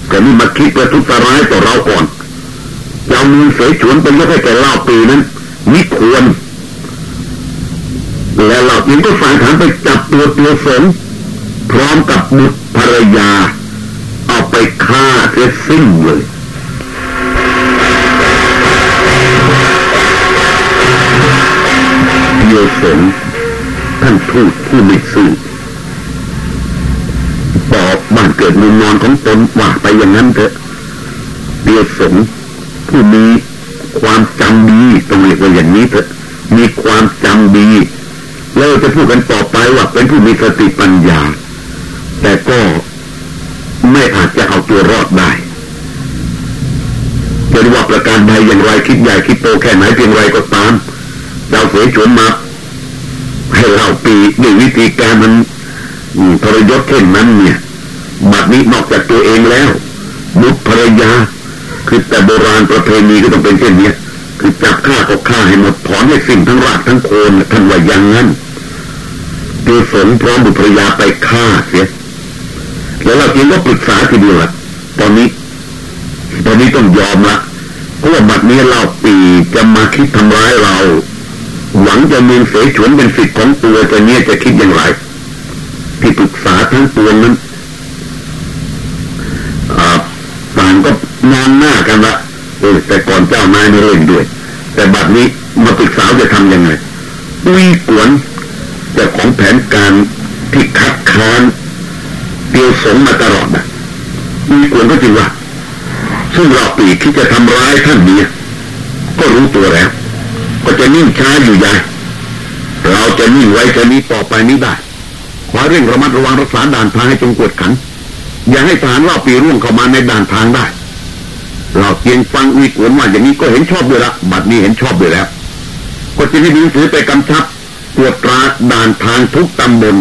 แต่นี่มาคิดประทุษร้ายต่อเราก่อนจะเอามือเสยฉวนไปยกให้แกเล่าปีนั้นมิควร และเหล่านี้ก็ฝ่ายฐานไปจับตัวตัวสนพร้อมกับบุตรภรรยา ไปฆ่าเสียสิ้นเลยโยสนท่านทูตผู้ไม่ซื่อบอกบ้านเกิดเมืองนอนของตนว่าไปอย่างนั้นเถอะเดียวสงผู้มีความจำดีต้องเรียกว่าอย่างนี้เถอะมีความจำดีแล้วจะพูดกันต่อไปว่าเป็นผู้มีสติปัญญา แต่ก็ ไม่อาจจะเอาตัวรอดได้จะว่าประการใดอย่างไรคิดใหญ่คิดโตแค่ไหนเพียงไรก็ตามเราเสียชวนมาให้เราปีด้วยวิธีการมันทรยศเช่นนั้นเนี่ยบัดนี้นอกจากตัวเองแล้วบุตรภรรยา คือแต่โบราณประเพณีก็ต้องเป็นเช่นนี้คือจับฆ่าก็ฆ่าให้หมดถอนให้สิ่งทั้งรากทั้งโคนท่านว่าอย่างนั้นคือสนพร้อมบุตรภรรยาไปฆ่าเสีย แล้วเราเองก็ปรึกษาทีเดียวละตอนนี้ ตอนนี้ต้องยอมละเพราะว่าบัดนี้เราปีจะมาคิดทำร้ายเรา หวังจะมีเสฉวนเป็นสิทธิ์ของตัวจะเนี่ยจะคิดอย่างไร ที่ปรึกษาทั้งตัวนั้นต่างก็นอนหน้ากันละเออแต่ก่อนเจ้านายไม่เล่นด้วย แต่บัดนี้มาปรึกษาจะทำยังไงอุยกวนแต่ของแผนการที่คัดค้าน เตียวสงมาตลอดนะอุยกวนก็จริงว่าซึ่งเราปีที่จะทำร้ายท่านนี้ก็รู้ตัวแล้ว ก็จะนิ่งช้าอยู่ยายเราจะนิ่งไว้แค่นี้ต่อไปนี้ได้ขอเร่งระมัดระวังรักษาด่านทางให้จงกวดขัน อย่าให้ทหารเล่าปีร่วงเข้ามาในด่านทางได้เราเพียงฟังอุยกวนว่าอย่างนี้ก็เห็นชอบด้วยละบัดนี้เห็นชอบด้วยแล้ว ก็จะได้หนังสือไปกำชับตรวจตราด่านทางทุกตำบล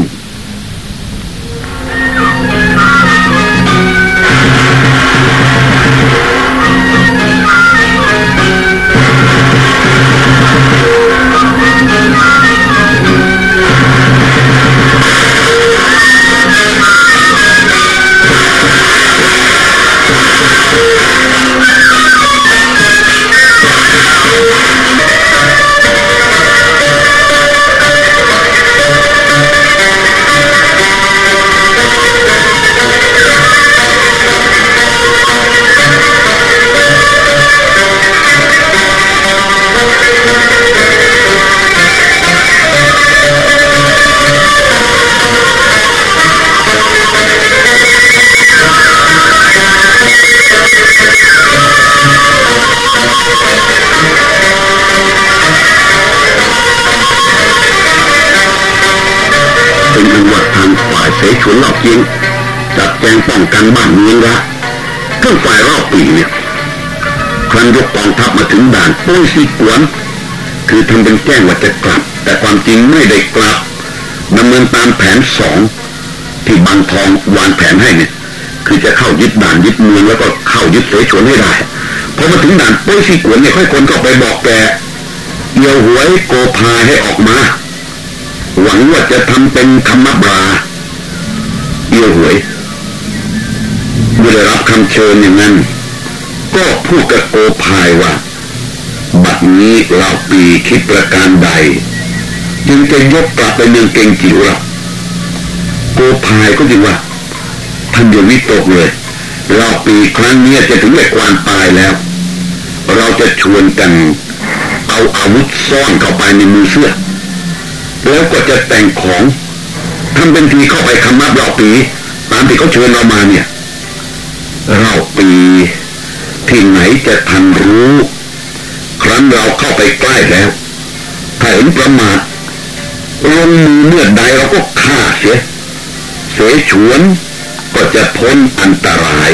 ฉวนรอบเกียงจัดแจงป้องกันบ้านเมืองละเครื่องฝ่ายรอบปีเนี่ยครั้นยกกองทัพมาถึงด่านโป้ยซีกวน คือทำเป็นแจ้งว่าจะกลับ แต่ความจริงไม่ได้กลับดำเนินตามแผนสองที่บางทองวางแผนให้เนี่ย คือจะเข้ายึดด่านยึดเมืองแล้วก็เข้ายึดเสฉวนให้ได้พอมาถึงด่านโป้ยซีกวนเนี่ยค่อยคนก็ไปบอกแกเอียวหวยโกพาให้ออกมา หวังว่าจะทำเป็นธรรมบรา เอียวหวยเมื่อได้รับคำเชิญอย่างนั้น ก็พูดกับโกพายว่า บัดนี้เราปีคิดประการใดจึงจะยกกลับไปเมืองเกงจิ๋วเราโกพายก็จึงว่าท่านอย่าวิตกเลยเราปีครั้งนี้จะถึงแก่ความตายแล้ว เราจะชวนกันเอาอาวุธซ่อนเข้าไปในมือเสื้อ แล้วก็จะแต่งของ ทำเป็นทีเข้าไปคำนับเราปี ตามที่เขาเชิญเรามาเนี่ยเราปีที่ไหนจะทันรู้ ครั้นเราเข้าไปใกล้แล้วถ้าเห็นประมาทลงมือเมื่อใดเราก็ฆ่าเสียเสฉวนก็จะพ้นอันตราย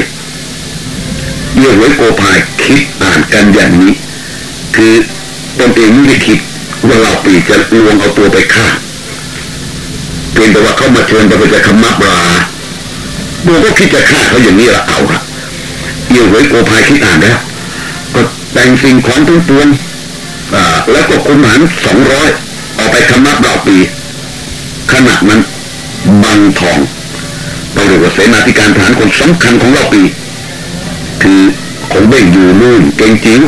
เยี่ยวยโกพายคิดอ่านกันอย่างนี้ คือตนเองไม่ได้คิดว่าเราปีจะลวงเอาตัวไปฆ่า พียงแต่ว่าเขามาเชิญไปจะคำมับราดูก็คิดจะฆ่าเขาอย่างนี้ละเอาละเยี่ยหวยโกพายคิดอ่านแล้วก็แต่งสิ่งของทั้งปวงแล้วก็คุมหันสองร้อยออกไปคำนับเราปีขณะนั้นบังทองต้องเรียกว่าเสนาธิการฐานคนสำคัญของเราปี คือของเบ่งอยู่นู่นเก่งจิ๋ว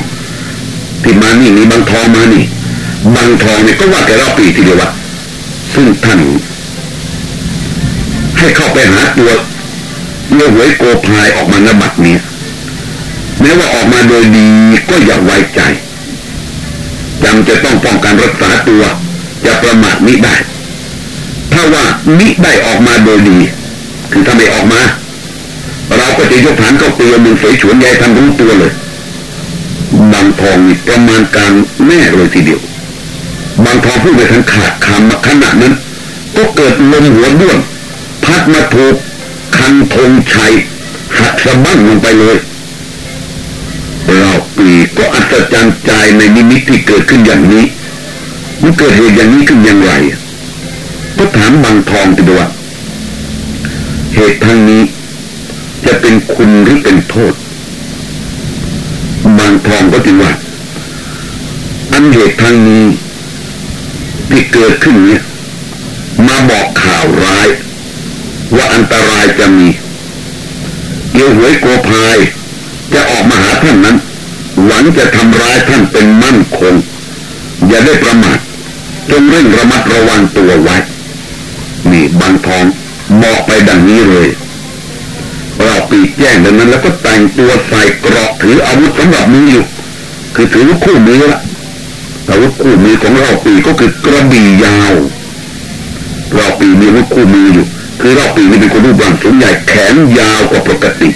ที่มานี่มีบางทองมานี่บางทองเนี่ยก็ว่าแกเราปีทีเดียวว่าซึ่งท่าน ให้เข้าไปหาตัวเมื่อหวยโกพายออกมานบัตนี้แม้ว่าออกมาโดยดีก็อย่าไว้ใจจำจะต้องป้องกันรักษาตัวจะประมาทมิได้ถ้าว่ามิได้ออกมาโดยดี คือถ้าไม่ออกมา เราก็จะยกฐานเข้าเตียมึงเสฉวนใหญ่ทันรู้ตัวเลยบางทองประมาณการแน่เลยทีเดียว บางทองพูดไปทั้งขาดคำมาขณะนั้น ก็เกิดลมหัวด้วน พัดมาถูกคันธงชัยหักสะบั้นลงไปเลยเราปีก็อัศจรรย์ใจในนิมิตที่เกิดขึ้นอย่างนี้มันเกิดเหตุอย่างนี้ขึ้นอย่างไรก็ถามบางทองติดว่าเหตุทางนี้จะเป็นคุณหรือเป็นโทษ บางทองก็จึงว่าอันเหตุทางนี้ที่เกิดขึ้นเนี่ยมาบอกข่าวร้าย ว่าอันตรายจะมีเกี่ยวหวยโกพาย จะออกมาหาท่านนั้น หวังจะทำร้ายท่านเป็นมั่นคง อย่าได้ประมาทจงเร่งระมัดระวังตัวไว้นี่บางทองบอกไปดังนี้เลยเราปีแจ้งดังนั้น แล้วก็แต่งตัวใส่เกราะถืออาวุธสำหรับมืออยู่คือถือคู่มือละอาวุธคู่มือของเราปีก็คือกระบี่ยาวเราปีมีอาวุธคู่มืออยู่ คือเราปีนี่เป็นคนรูปร่างสูงใหญ่แขนยาวกว่าปกติ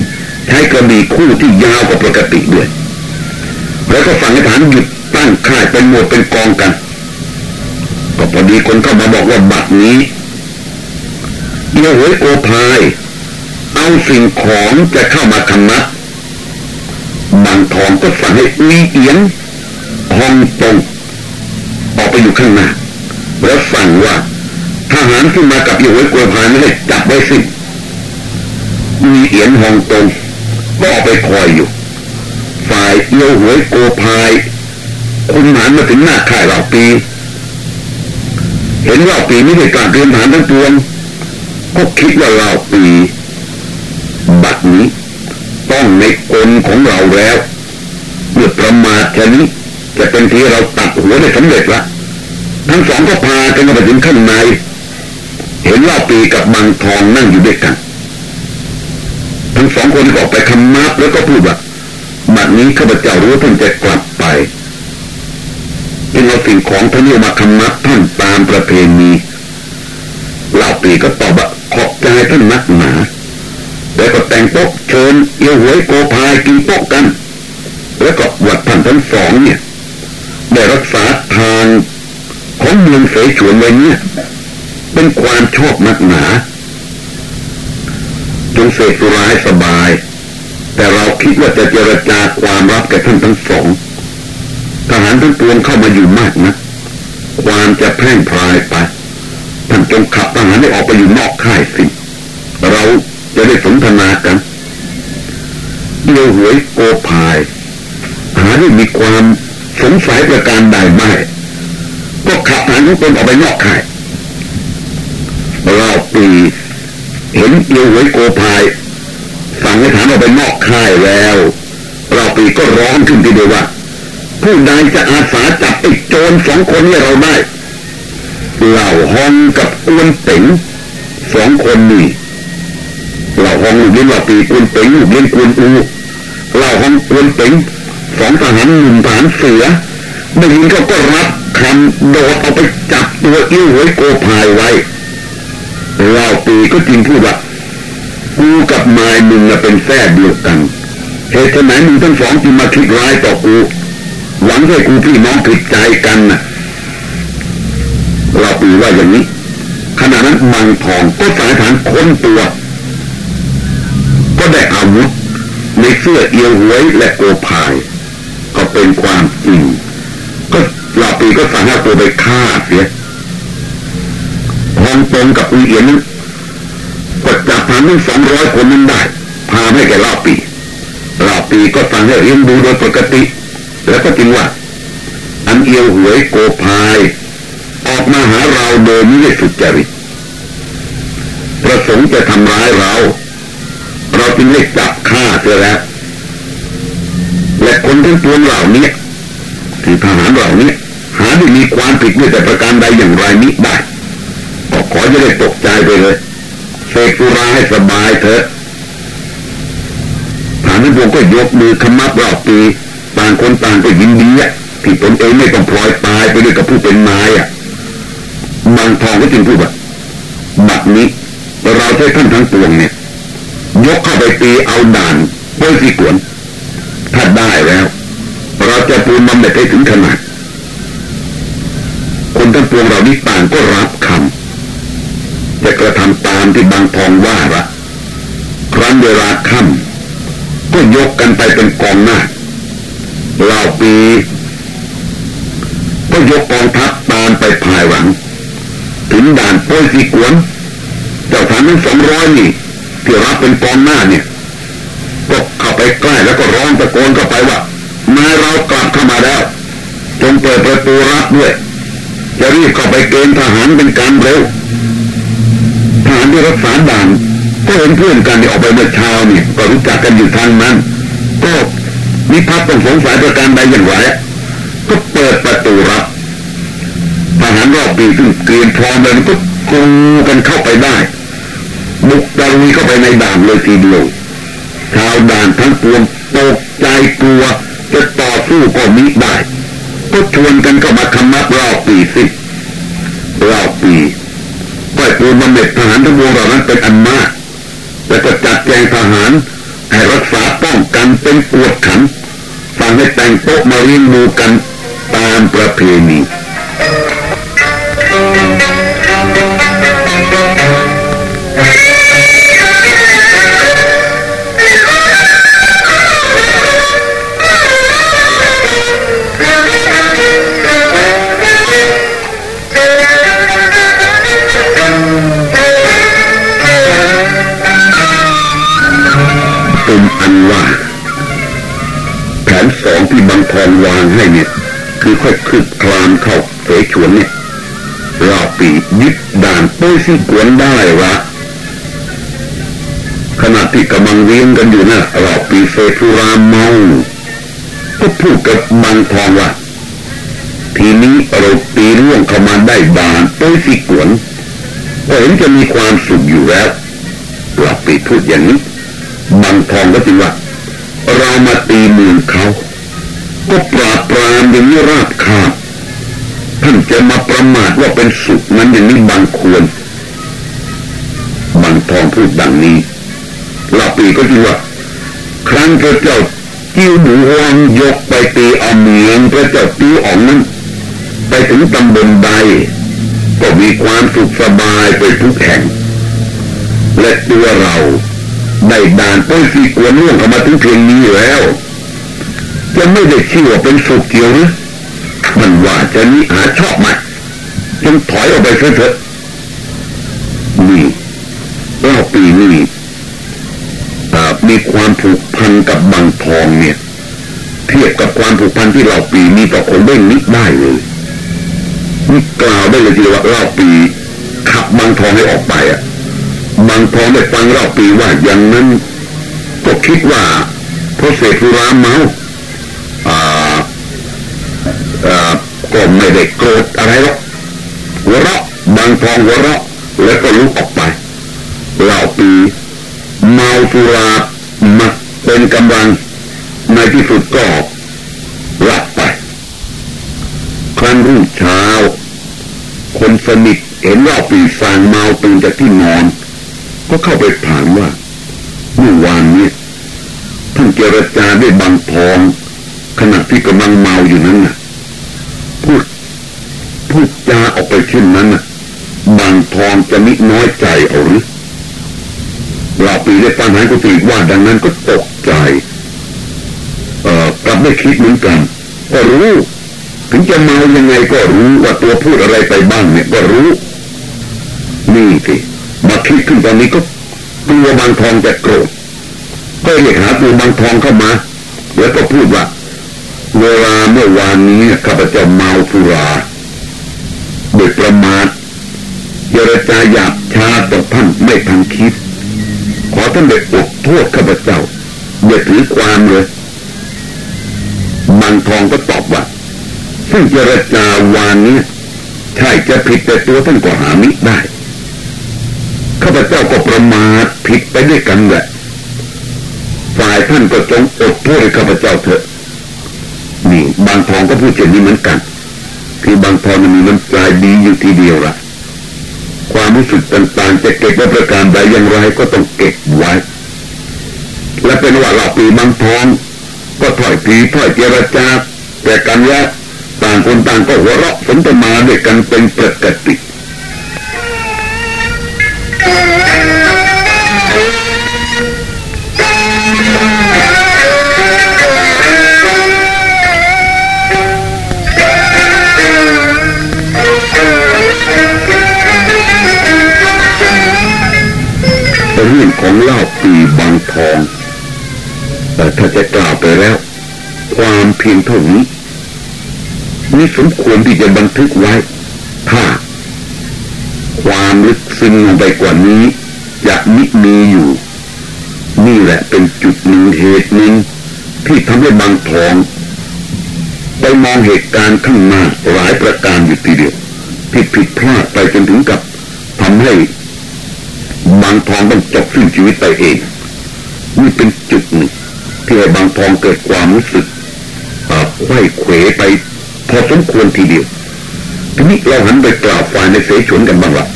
ใช้กระบี่คู่ที่ยาวกว่าปกติด้วย แล้วก็สั่งให้ฐานหยุดตั้งค่ายเป็นหมวดเป็นกองกัน ก็พอดีคนเข้ามาบอกว่าบัดนี้เยี่ยหวยโอพายเอาสิ่งของจะเข้ามาทำนัดบางทองก็สั่งให้อุยเอียงห้องตรงออกไปอยู่ข้างหน้าแล้วสั่งว่า ทหารที่มากับเยี่ยหวยโอพายไม่ได้จับไว้สิมีเอียนหองตรงก็ออกไปคอยอยู่ ฝ่ายเอียวหวยโกพายคุณหานมาถึงหน้าค่ายเหล่าปี เห็นเหล่าปีไม่ได้การเตรียมฐานทั้งปวงก็คิดว่าเหล่าปีบัดนี้ต้องในกลของเราแล้วเมื่อประมาทชนี้จะเป็นที่เราตัดหัวได้สำเร็จละทั้งสองก็พากันมาถึงข้างใน เหล่าปีกับบางทองนั่งอยู่ด้วยกัน ทั้งสองคนก็ไปคำนับแล้วก็พูดว่าบัดนี้ข้าพเจ้ารู้ท่านจะกลับไปจึงเอาสิ่งของท่านนี้มาคำนับท่านตามประเพณีเหล่าปีก็ตอบว่าขอบใจท่านนักหนาแล้วก็แต่งโต๊ะเชิญเอียวหวยโกพายกินโต๊ะกัน แล้วก็วัดท่านทั้งสองเนี่ย ได้รักษาทางของเมืองเสฉวนไว้เนี่ย เป็นความชอบนักหนาจงเสกสุรายสบาย แต่เราคิดว่าจะเจรจาความรับแก่ท่านทั้งสองทหารทั้งปวงเข้ามาอยู่มากนะความจะแพร่งพรายไปท่านจงขับทหารให้ออกไปอยู่นอกค่ายสิเราจะได้สนทนากันเดียวหวยโกพาย หาได้มีความสงสัยประการใดไม่ก็ขับทหารทุกคนออกไปนอกค่าย ปีเห็นเดียวหวยโกพายสั่งให้ฐานออกไปนอกค่ายแล้วเราปีก็ร้องขึ้นทีเดียวว่า ผู้ใดจะอาสาจับไอ้โจรสองคนนี้เราได้เหล่าฮองกับอวนเป๋งสองคนนี่เหล่าฮองลูกเลี้ยงเหล่าปีกวนเป๋งลูกเลี้ยงกวนอูเหล่าฮองกวนเป๋งสองทหารหนุ่มทหารเสือได้ยินเขาก็รับคำโดดเอาไปจับตัวอิ้วหวยโกพายไว้ เล่าปีก็จริงพูดว่ากูกับนายมึงเป็นแท้เดียวกันเหตุไหนมึงทั้งสองจึงมาคิดร้ายต่อกู หวังให้กูพี่น้องผิดใจกันนะ่ะเราปีว่าอย่างนี้ขณะนั้นบางทองก็สายฐานค้นตัว ก็ได้อาวุธในเสื้อเอียวหวยและโกพาย ก็เป็นความจริงก็เราปีก็สั่งให้ตัวไปฆ่าเสีย ฮองตงกับอุยเอียนก็จับฐานทั้งสองร้อยคนนั้นได้พาให้แก่ลาปีลาปีก็สั่งให้เรียนดูโดยปกติ แล้วก็จริงว่า อันเอียวหวยโกพาย ออกมาหาเราโดยไม่ได้สุจริตประสงค์จะทำร้ายเรา เราจึงได้จับฆ่าเสียแล้วและคนทั้งปวงเหล่านี้ที่ทหารเหล่านี้หาได้มีความผิดด้วยแต่ประการใดอย่างไรนี้ได้ ก็ขอจะได้ตกใจไปเลยเสกสุราให้สบายเถอะฐานทั้งปวงก็ยกมือขมับรอบปีต่างคนต่างก็ยินดีอะที่ตนเองไม่ต้องพลอยตายไปด้วยกับผู้เป็นนายอะบางทองก็จึงพูดว่าบัดนี้เราใช้ท่านทั้งปวงเนี่ย ยกเข้าไปตีเอาด่านโป้ยสีกวนถ้าได้แล้ว เราจะปูนบำเหน็จให้ถึงขนาดคนทั้งปวงเรานี้ต่างก็รับคำ จะกระทำตามที่บางทองว่าละครั้นเวลาค่ำก็ยกกันไปเป็นกองหน้าเหล่าปีก็ยกกองทัพตามไปภายหลัง ถึงด่านป้ยสีกวนเจ้าฐานทั้งสองร้อยนี่ที่รับเป็นกองหน้าเนี่ยก็เข้าไปใกล้แล้วก็ร้องตะโกนเข้าไปว่านายเรากลับเข้ามาแล้ว จงเปิดประตูรับด้วยจะรีบเข้าไปเกณฑ์ทหารเป็นการเร็ว ทหารที่รักษาด่านก็เห็นเพื่อนกันที่ออกไปเมื่อเช้านี่ก็รู้จักกันอยู่ทางนั้น ก็มีพักต้องสงสัยประการใดอย่างไรก็เปิดประตูรับทหารรอบปีซึ่งเตรียมพร้อมแล้วก็กรูกันเข้าไปได้ บุกตะลุยเข้าไปในด่านเลยทีเดียวชาวด่านทั้งปวงตกใจกลัวจะต่อสู้ก็มิได้ก็ชวนกันเข้ามาคำนับรอบปีสิรอบปี ก็ปูนบำเหน็จทหารทั้งวงเหล่านั้นเป็นอันมากแต่ก็จัดแจงทหารให้รักษาป้องกันเป็นปวดขันสั่งให้แต่งโต๊ะมาเรียงดูกันตามประเพณี ที่บางทองวางให้เนี่ย คือค่อยคืบคลานเข้าเสฉวนเนี่ยเราปียึดด่านป้ยซี่กวนได้ละขณะที่กำลังเวียงกันอยู่นะเราปีเซฟุรามเมาก็พูดกับบางทองว่าทีนี้เราตีร่วงเข้ามาได้ด่านป้ยซี่กวนก็เห็นจะมีความสุขอยู่แล้วเราปีพูดอย่างนี้บางทองก็จริงว่าเรามาตีมือเขา ก็ปราบปรามอย่างนี้ราบคาบท่านจะมาประมาทว่าเป็นสุขนั้นอย่างนี้บางควรบางทองพูดดังนี้ลาปีก็จริงว่า ครั้งพระเจ้าจิ้วหนูวางยกไปตีเอาเมียงพระเจ้าติ้วอ่องนั้นไปถึงตำบลใด ก็มีความสุขสบายไปทุกแห่ง และตัวเราได้ด่านป้อยสีกวนล่วงเข้ามาถึงเพียงนี้แล้ว จะไม่ได้ชื่อว่าเป็นสุขเกี่ยวหรือมันว่าจะนิอาชอบไหมจงถอยออกไปเถอะนี่เล่าปีนี่มีความผูกพันกับบางทองเนี่ย เทียบกับความผูกพันที่เราปีมีต่อคนได้นิดได้เลยนี่กล่าวได้เลยทีว่าเล่าปีขับบางทองให้ออกไปอะบางทองได้ฟังเล่าปีว่าอย่างนั้นก็คิดว่าเพราะเสพสุราเมา ก็ไม่ได้โกรธอะไรหรอกหัวเราะบางทองหัวเราะแล้วก็ลุกออกไปเหล่าปีเมาสุรามาเป็นกำลังในที่สุดก็หลับไป ครั้นรุ่งเช้า คนสนิทเห็นว่าปีสางเมาตื่นจากที่นอน ก็เข้าไปถามว่าเมื่อวานนี้ท่านเจรจาด้วยบางทอง ขณะที่กำลังเมาอยู่นั้นน่ะ จาออกไปเช่นนั้นนะบางทองจะมิน้อยใจเอาหรือเราปีได้ฟังหายกุฏิว่าดังนั้นก็ตกใจ เอ่อกลับไม่คิดเหมือนกัน ก็รู้ถึงจะเมายังไงก็รู้ว่าตัวพูดอะไรไปบ้างเนี่ยก็รู้ นี่สิมาคิดขึ้นตอนนี้ก็กลัวบางทองจะโกรธก็เรียกหาตัวบางทองเข้ามาแล้วก็พูดว่า เวลาเมื่อวานนี้ข้าพเจ้าเมาสุรา โดยประมาทเจรจาหยาบช้าต่อท่านไม่ทันคิด ขอท่านได้อดโทษข้าพเจ้าอย่าถือความเลยบางทองก็ตอบว่าซึ่งเจรจาวานนี้ใช่จะผิดแต่ตัวท่านก็หามิได้ข้าพเจ้าก็ประมาทผิดไปด้วยกันแหละฝ่ายท่านก็จงอดโทษข้าพเจ้าเถอะนี่บางทองก็พูดเช่นนี้เหมือนกัน คือบางพองมีน้ำใจดีอยู่ทีเดียวละความรู้สึกต่างๆ จะเก็บไว้ประการใดอย่างไรก็ต้องเก็บไว้ และเป็นว่าเราปีบางทอง ก็ถอยปีถอยเจรจาแต่กันว่าต่างคนต่างก็หัวเราะสนทนาด้วยกันเป็นปกติ ของเล่าปีบางทอง แต่ถ้าจะกล่าวไปแล้ว ความเพียงเท่านี้นี่สมควรที่จะบันทึกไว้ ถ้า ความลึกซึ้งลงไปกว่านี้จะมิมีอยู่ นี่แหละเป็นจุดหนึ่งเหตุหนึ่งที่ทำให้บางทอง ไปมองเหตุการณ์ข้างหน้าหลายประการอยู่ทีเดียวผิดผิดพลาดไปจนถึงกับทำให้ บางทองต้องจบสิ้นชีวิตไปเองนี่เป็นจุดหนึ่งที่ให้บางทองเกิดความรู้สึกไข้เขวไป พอสมควรทีเดียวทีนี้เราหันไปกล่าวฝ่ายในเสฉวนกันบ้างละ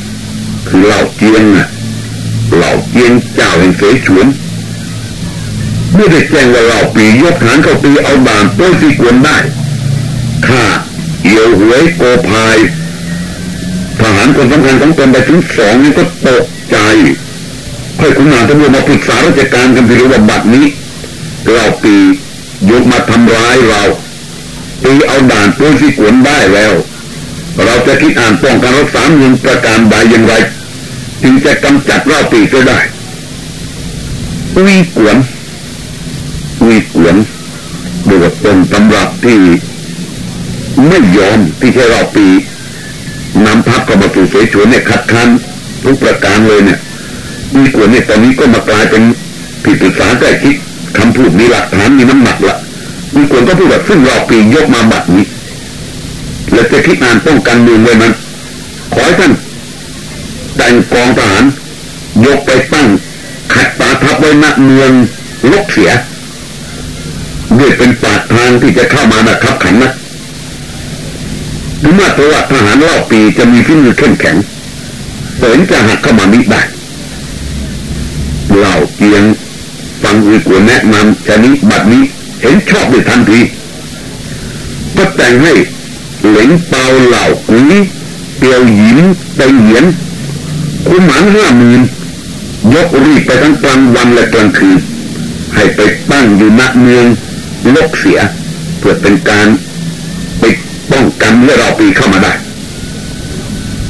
คือเหล่าเจียงนะเหล่าเจียงเจ้าแห่งเสฉวนเมื่อได้แจ้งว่าเราปียกฐานเข้าปีเอาด่านโป้ยที่ควรได้ข้าเอี่ยวหวยโกพายารคนสำคัญของตนไปถึงสองนี่ก็ตกใจค่อยคุณนานตำรวจมาปรึกษาราชการกันที่รู้ว่าบัตรนี้เราปียกมาทำร้ายเราปีเอาด่านปุ้ยที่ขวนได้แล้ว เราจะคิดอ่านป้องกันรักษาเงินประการใดอย่างไรจึงจะกำจัดเราปีก็ได้วีกวนวีกวนดูว่าต้นตำรับที่ไม่ยอมที่ให้เราปี นำพักเข้ามาสู่เสฉวนเนี่ยขัดขันทุกประการเลยเนี่ยมีกวนเนี่ยตอนนี้ก็มากลายเป็นผิดปรึกษาใกล้คิดคำพูดมีหลักฐานมีน้ำหนักละมีกวนก็พูดแบบซึ่งเราปียกมาบัดนี้ และจะคิดอ่านป้องกันเมืองไว้นั้นขอให้ท่านแต่งกองทหาร ยกไปตั้งขัดตาทับไว้ณเมืองลกเสียด้วยเป็นปากทางที่จะเข้ามานะครับขันนะ ดูมาเพราะว่าทหารเล่าปีจะมีพิมือเข้มแข็งเปินจะหักเข้ามามิได้เล่าเกียงฟังอุยกวนแนะนำชนิดบัดนี้เห็นชอบด้วยทันทีก็แต่งให้เหลงเปาเหล่ากุยเปียวหยินไตเหยียนคุณหมานห้าหมื่นยกรีบไปทั้งกลางวันและกลางคืนให้ไปตั้งอยู่ณเมืองลกเสียเพื่อเป็นการ ป้องกันเมื่อเราปีเข้ามาได้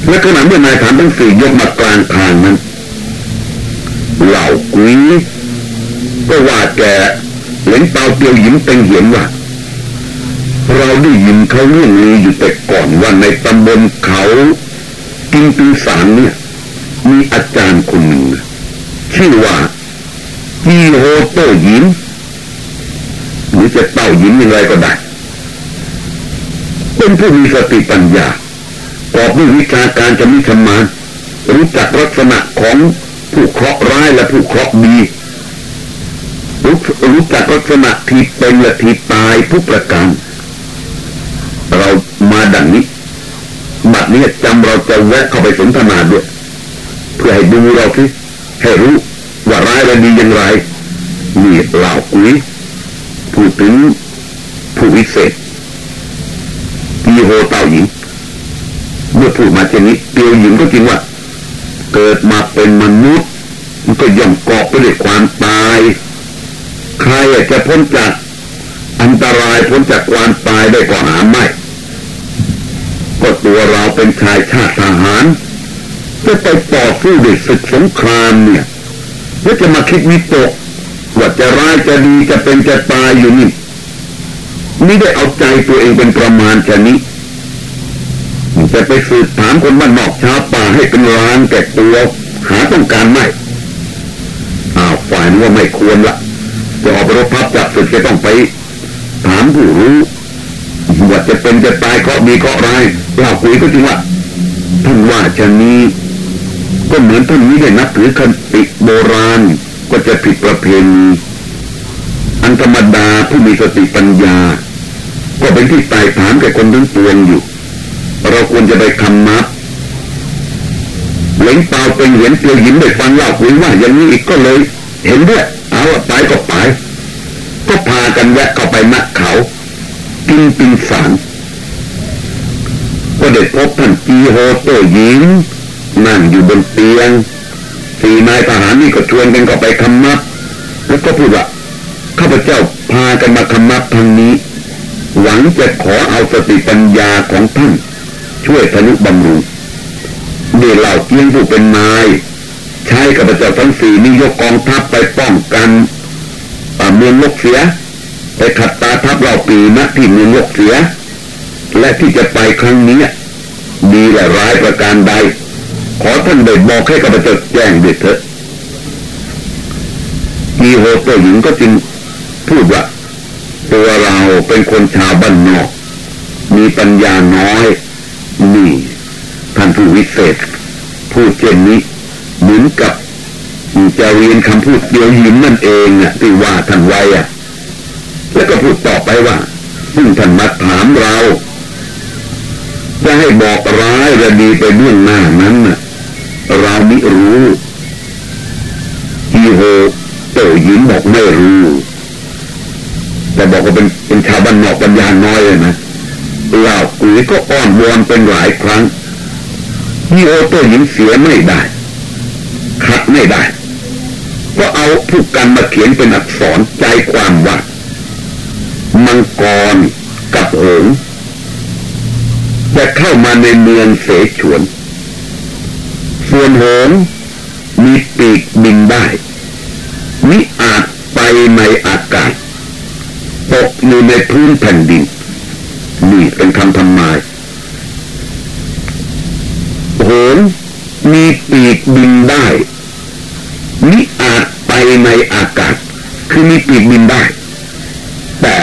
และขณะเมื่อนายฐานทั้งสี่ยกมากลางทางนั้น เหล่ากุ้ยก็ว่าแกเหลนเปาเตียวหญิงเป็นเห็นว่าเราได้ยินเขาเรื่องนี้อยู่แต่ก่อนว่าในตำบลเขากินปีสารเนี่ย มีอาจารย์คนหนึ่งชื่อว่าจีโฮโตยินหรือจะเต้ายินยังไงก็ได้ เป็นผู้มีสติปัญญากอบด้วยวิชาการจะมีธรรมานรู้จักลักษณะของผู้เคราะห์ร้ายและผู้เคราะห์ดีรู้รู้จักลักษณะที่เป็นและที่ตายผู้ประการเรามาดังนี้บัดนี้จำเราจะแวะเข้าไปสนทนาด้วย เพื่อให้ดูเราที่ให้รู้ว่าร้ายและดีอย่างไรนี่เหล่ากุ้ยพูดถึงผู้วิเศษ ปีโฮเต่าหญิง เมื่อพูดมาเช่นนี้เตียวหญิงก็จริงว่า เกิดมาเป็นมนุษย์ มันก็ย่อมเกาะไปด้วยความตาย ใครจะพ้นจากอันตรายพ้นจากความตายได้ก็หาไม่ก็ตัวเราเป็นชายชาติทหารจะไปต่อสู้ด้วยศึกสงครามเนี่ยแล้วจะมาคิดวิตกว่าจะร้ายจะดีจะเป็นจะตายอยู่นี่ นี่ได้เอาใจตัวเองเป็นประมาณแค่นี้จะไปสืบถามคนบ้านนอกชาวป่าให้เป็นร้านแก่ตัวหาต้องการไม่อ้าวฝ่ายนี้ว่าไม่ควรละจะออกไปรบพับจับศึกจะต้องไป ถามผู้รู้ว่าจะเป็นจะตายเคาะดีเคาะร้ายเราคุยก็จริงว่าท่านว่าชนี้ก็เหมือนท่านนี้ได้นับถือคันติโบราณก็จะผิดประเพณีอันธรรมดาผู้มีสติปัญญา ก็เป็นที่ตายถามแก่คนทั้งปวงอยู่ เราควรจะไปคำนับเหลงเปล่าเป็นเห็นเตียวหินได้ฟังเล่าคุยว่าอย่างนี้อีกก็เลย เห็นด้วยเอาไปก็ไปก็พากันแวะเข้าไปนักเขากินปินสารก็ได้พบท่านจีโฮโตหญิงนั่งอยู่บนเตียงสี่นายทหารนี่ก็ชวนกันเข้าไปคำนับแล้วก็พูดว่าข้าพเจ้าพากันมาคำนับทางนี้ หวังจะขอเอาสติปัญญาของท่านช่วยธนุบำรุงเดี๋ยวเหล่าเกียงผู้เป็นนาย ใช้ข้าพเจ้าทั้งสี่นี้ยกกองทัพไปป้องกันเมืองลกเสีย ไปขัดตาทัพเราปีนะที่เมืองลกเสีย และที่จะไปครั้งนี้ดีและร้ายประการใด ขอท่านได้บอกให้ข้าพเจ้าแจ้งด้วยเถอะมีโฮโตหญิงก็จึงพูดว่า ตัวเราเป็นคนชาวบ้านนอก มีปัญญาน้อยนี่ท่านผู้วิเศษพูดเช่นนี้เหมือนกับจะเรียนคำพูดเดียวหินนั่นเองอะที่ว่าท่านไว้อะ แล้วก็พูดต่อไปว่าซึ่งท่านมาถามเราจะให้บอกร้ายรือดีไปเบื้องหน้านั้นน่ะเราไม่รู้อีโฮโตยินบอกไม่รู้ แต่บอกว่าเป็นเป็นชาวบ้านนอกปัญญาน้อยเลยนะเล่ากุยก็อ้อนวอนเป็นหลายครั้งอีโฮโตยินเสียไม่ได้ขัดไม่ได้ ก็เอาผู้กันมาเขียนเป็นอักษรใจความว่ามังกรกับหงจะเข้ามาในเมืองเสฉวน ส่วนหงมีปีกบินได้มิอาจไปในอากาศ ตกอยู่ในพื้นแผ่นดิน นี่เป็นคำทำนายโหนมีปีกบินได้มิอาจไปในอากาศ คือมีปีกบินได้ แต่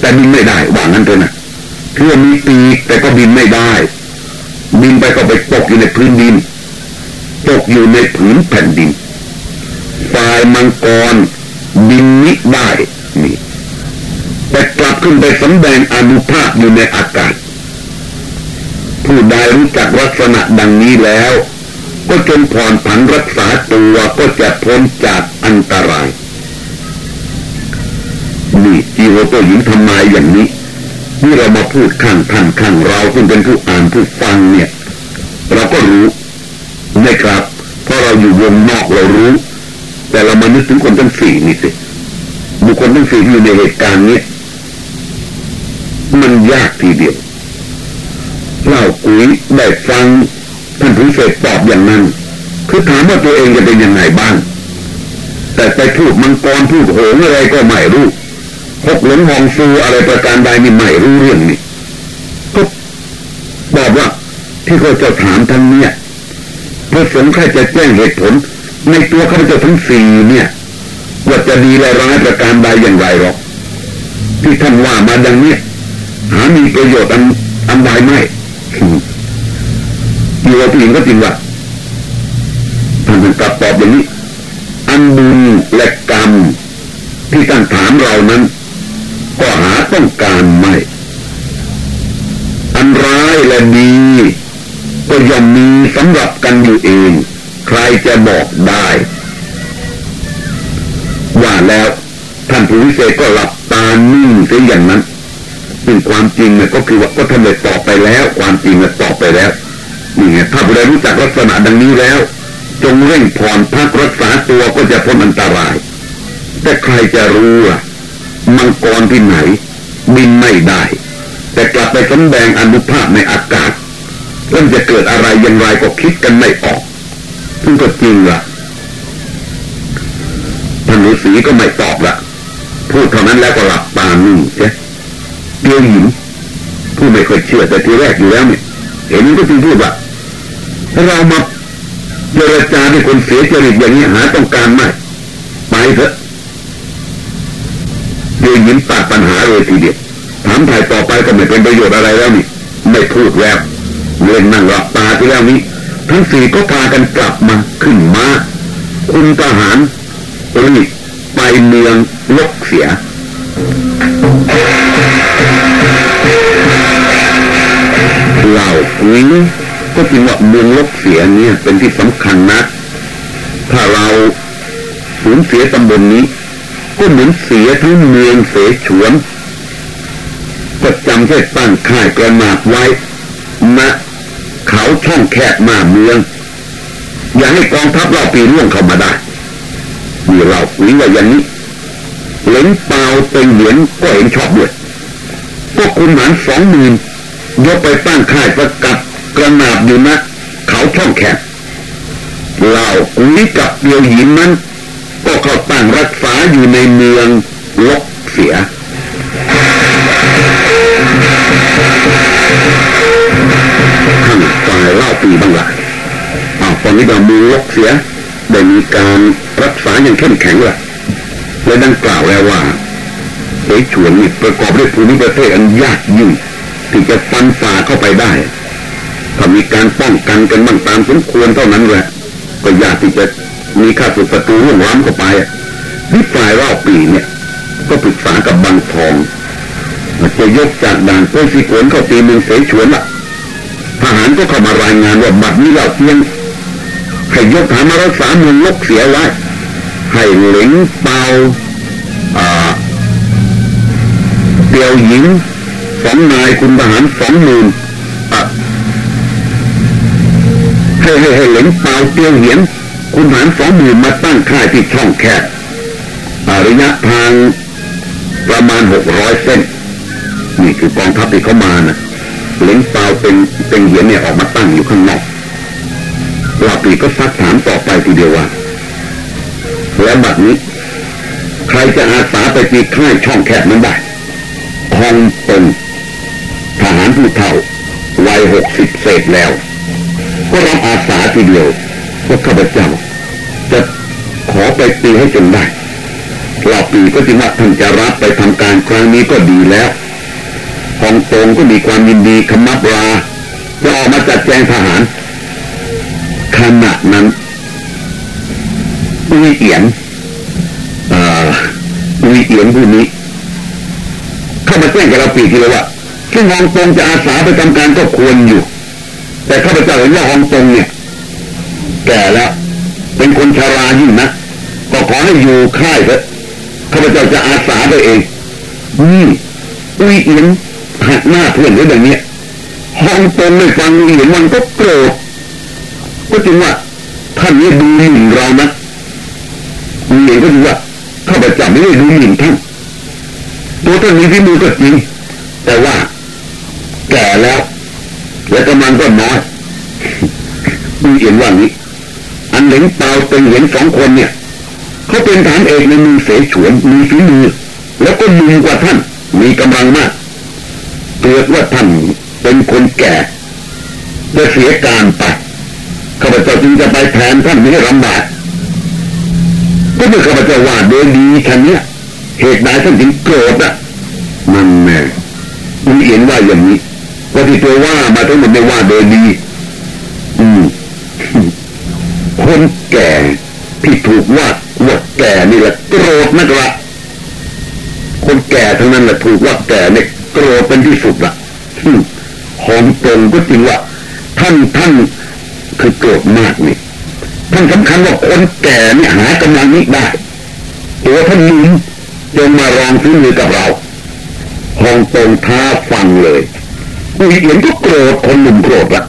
แต่บินไม่ได้ว่างั้นเถอะนะคือมีปีกแต่ก็บินไม่ได้ บินไปก็ไปตกอยู่ในพื้นดิน ตกอยู่ในผืนแผ่นดินฝ่ายมังกรบินนิได้นี่ แต่กลับขึ้นไปสำแดงอนุภาพอยู่ในอากาศ ผู้ใดรู้จักลักษณะดังนี้แล้ว ก็จงผ่อนผันรักษาตัวก็จะพ้นจากอันตราย นี่จีโวตัวหญิงทำนายอย่างนี้นี่เรามาพูดข้างท่านข้างเราซึ่งเป็นผู้อ่านผู้ฟังเนี่ย เราก็รู้นะครับเพราะเราอยู่วงนอกเรารู้ แต่เรามานึกถึงคนทั้งสี่นี่สิบุคคลทั้งสี่ที่อยู่ในเหตุการณ์นี้ มันยากทีเดียวเล่ากุ้ยได้ฟังท่านผู้เสกตอบอย่างนั้น คือถามว่าตัวเองจะเป็นยังไงบ้าง แต่ไปพูดมังกรพูดโหงอะไรก็ไม่รู้หกหลงหองซูอะไรประการใดนี่ไม่รู้เรื่องนี่ก็บอกว่าที่เขาจะถามทั้งเนี้ยเพื่อสงฆ์ใครจะแจ้งเหตุผล ในตัวเขาจะทั้งสี่เนี่ยว่าจะดีและร้ายประการใดอย่างไรหรอกที่ท่านว่ามาดังนี้ หามีประโยชน์อันอันใดไม่อยู่กับผู้หญิงก็จริงว่าท่านกลับตอบอย่างนี้ อันบุญและกรรมที่ท่านถามเรานั้น ก็หาต้องการไม่ อันร้ายและดีก็ย่อมมีสำหรับกันอยู่เอง ใครจะบอกได้ ว่าแล้วท่านผู้วิเศษก็หลับตานิ่งเสียอย่างนั้น ซึ่งความจริงเนี่ยก็คือว่าก็ท่านได้ตอบไปแล้ว ความจริงเนี่ยตอบไปแล้วนี่ไงถ้าเรารู้จักลักษณะดังนี้แล้ว จงเร่งผ่อนพักรักษาตัวก็จะพ้นอันตราย แต่ใครจะรู้ล่ะ มังกรที่ไหน บินไม่ได้ แต่กลับไปสำแดงอนุภาพในอากาศเรื่องจะเกิดอะไรอย่างไรก็คิดกันไม่ออกซึ่งก็จริงล่ะท่านฤาษีก็ไม่ตอบละพูดเท่านั้นแล้วก็หลับตานิ่งใช่ เดียวหญิงผู้ไม่เคยเชื่อแต่ทีแรกอยู่แล้วเนี่ยเห็นก็จึงพูดว่าเรามาเจรจาที่คนเสียจริตอย่างนี้หาต้องการไหมไปเถอะเดียวหญิงตัดปัญหาเลยทีเดียวถามถ่ายต่อไปก็ไม่เป็นประโยชน์อะไรแล้วนี่ไม่พูดแล้วเล่นนั่งหลับตาที่แล้วนี้ทั้งสี่ก็พากันกลับมาขึ้นมาคุณทหารรีบไปเมืองลกเสียาวิงก็จริงว่าเมืองลกเสียเนี่ยเป็นที่สำคัญนะถ้าเราสูญเสียตำบลนนี้ ก็เหมือนเสียทั้งเมืองเสฉวนก็จำแค่ตั้งค่ายกระนาบไว้ณเขาช่องแคบมาเมือง อย่าให้กองทัพเราปีนล่วงเข้ามาได้มีเราวิว่าอย่างนี้เหลนเปล่าเป็นเหรียญก็เห็นชอบด้วยพวกคุณหารสองหมื่น ยกไปตั้งค่ายประกัดกระนาบอยู่นะ เขาช่องแคบเราวิกับเดียวหินนั้นก็เข้าตั้งรักษาอยู่ในเมืองลกเสียข้างฝ่ายเล่าปีบ้างละอ้าวตอนนี้เรามือลกเสียได้มีการรักษาอย่างเข้มแข็งละและดังกล่าวแล้วว่าเอกชวนนี่ประกอบด้วยภูมิประเทศอันยากยิ่ง ที่จะฟันฝ่าเข้าไปได้ถ้ามีการป้องกันกันบ้างตามสมควรเท่านั้นแหละก็ยากที่จะมีข้าศึกศัตรูร่วงล้ำเข้าไปวิฝ่ายรอบปีเนี่ย ก็ปรึกษากับบางทองจะยกจากด่านโป้สิขวนเข้าตีเมืองเสฉวนล่ะทหารก็เข้ามารายงานว่าบัดนี้เราเพียงให้ยกฐานมารักษาเมืองลกเสียไว้ให้เหลิงเปาเตียวหญิง สองนายคุณทหารสองหมื่นให้ให้ให้เหลิงเปาเตียวเหียนคุณทหารสองหมื่นมาตั้งค่ายที่ช่องแคบระยะทางประมาณหกร้อยเส้น นี่คือกองทัพที่เขามานะเหลิงเปาเป็นเป็นเหียนเนี่ยออกมาตั้งอยู่ข้างนอกลาปีก็ซักถามต่อไปทีเดียวว่าแล้วบัดนี้ ใครจะอาสาไปตีค่ายช่องแคบนั้นได้ฮองเป็น ผู้เฒ่าวัยหกสิบเศษแล้ว ก็รับอาสาทีเดียวว่าข้าพเจ้าจะขอไปตีให้จนได้ลาปีก็จึงว่าท่านจะรับไปทำการครั้งนี้ก็ดีแล้วฮองตงก็มีความยินดีคำนับลาจะออกมาจัดแจงทหารขณะนั้นอุยเอียนอุยเอียนผู้นี้เข้ามาแจ้งกับเราปีที่เลยว่า ที่งฮองตงจะอาสาไปทำการก็ควรอยู่ แต่ข้าพเจ้าเห็นว่าฮองตงเนี่ย แก่แล้ว เป็นคนชารายิ่งนะก็ขอให้อยู่ค่ายเถอะข้าพเจ้าจะอาสาไปเองนี่อุยเอียนหักหน้าเพื่อนไว้แบบนี้ฮองตงไม่ฟังอุยเอียนมันก็โกรธก็จริงว่าท่านนี้ดูหมิ่นเรานะมีเอก็จริงว่าข้าพเจ้าไม่ได้ดูหมิ่นท่านตัวท่านมีที่มือก็จริงแต่ว่า แก่แล้ว และกำลังก็น้อยยนว่านี้ อันเหลงเปาเป็นเหรียญสองคนเนี่ยเขาเป็นฐานเอกในมือเสฉวนมีฝีมือ แล้วก็มุมกว่าท่าน มีกำลังมากเกิดว่าท่านเป็นคนแก่จะเสียการไปข้าพเจ้าจึงจะไปแทนท่านไม่ให้ลำบากก็เมื่อข้าพเจ้าว่าโดยดีแค่นี้เหตุใดท่านถึงโกรธอะนั่นแน่คุณเห็นว่าอย่างนี้ ว่ที่ตัวว่ามาทั้งหมดไม่ว่าโดยดี อืมคนแก่ที่ถูกว่าว่าแก่นี่แหละโกรธนักละคนแก่ทั้งนั้นแหละถูกว่าแก่เนี่ยโกรธเป็นที่สุดละหอมตรงก็จริงว่า ท่านท่านคือโกรธมากนี่ท่านสำคัญว่าคนแก่เนี่ยหากำลังนี้ได้ตัวท่านนุ่มจงมาลองซื้อมือกับเราหองตรงท้าฟังเลย อุ้ยเหมือนก็โกรธคนหนุ่มโกรธละ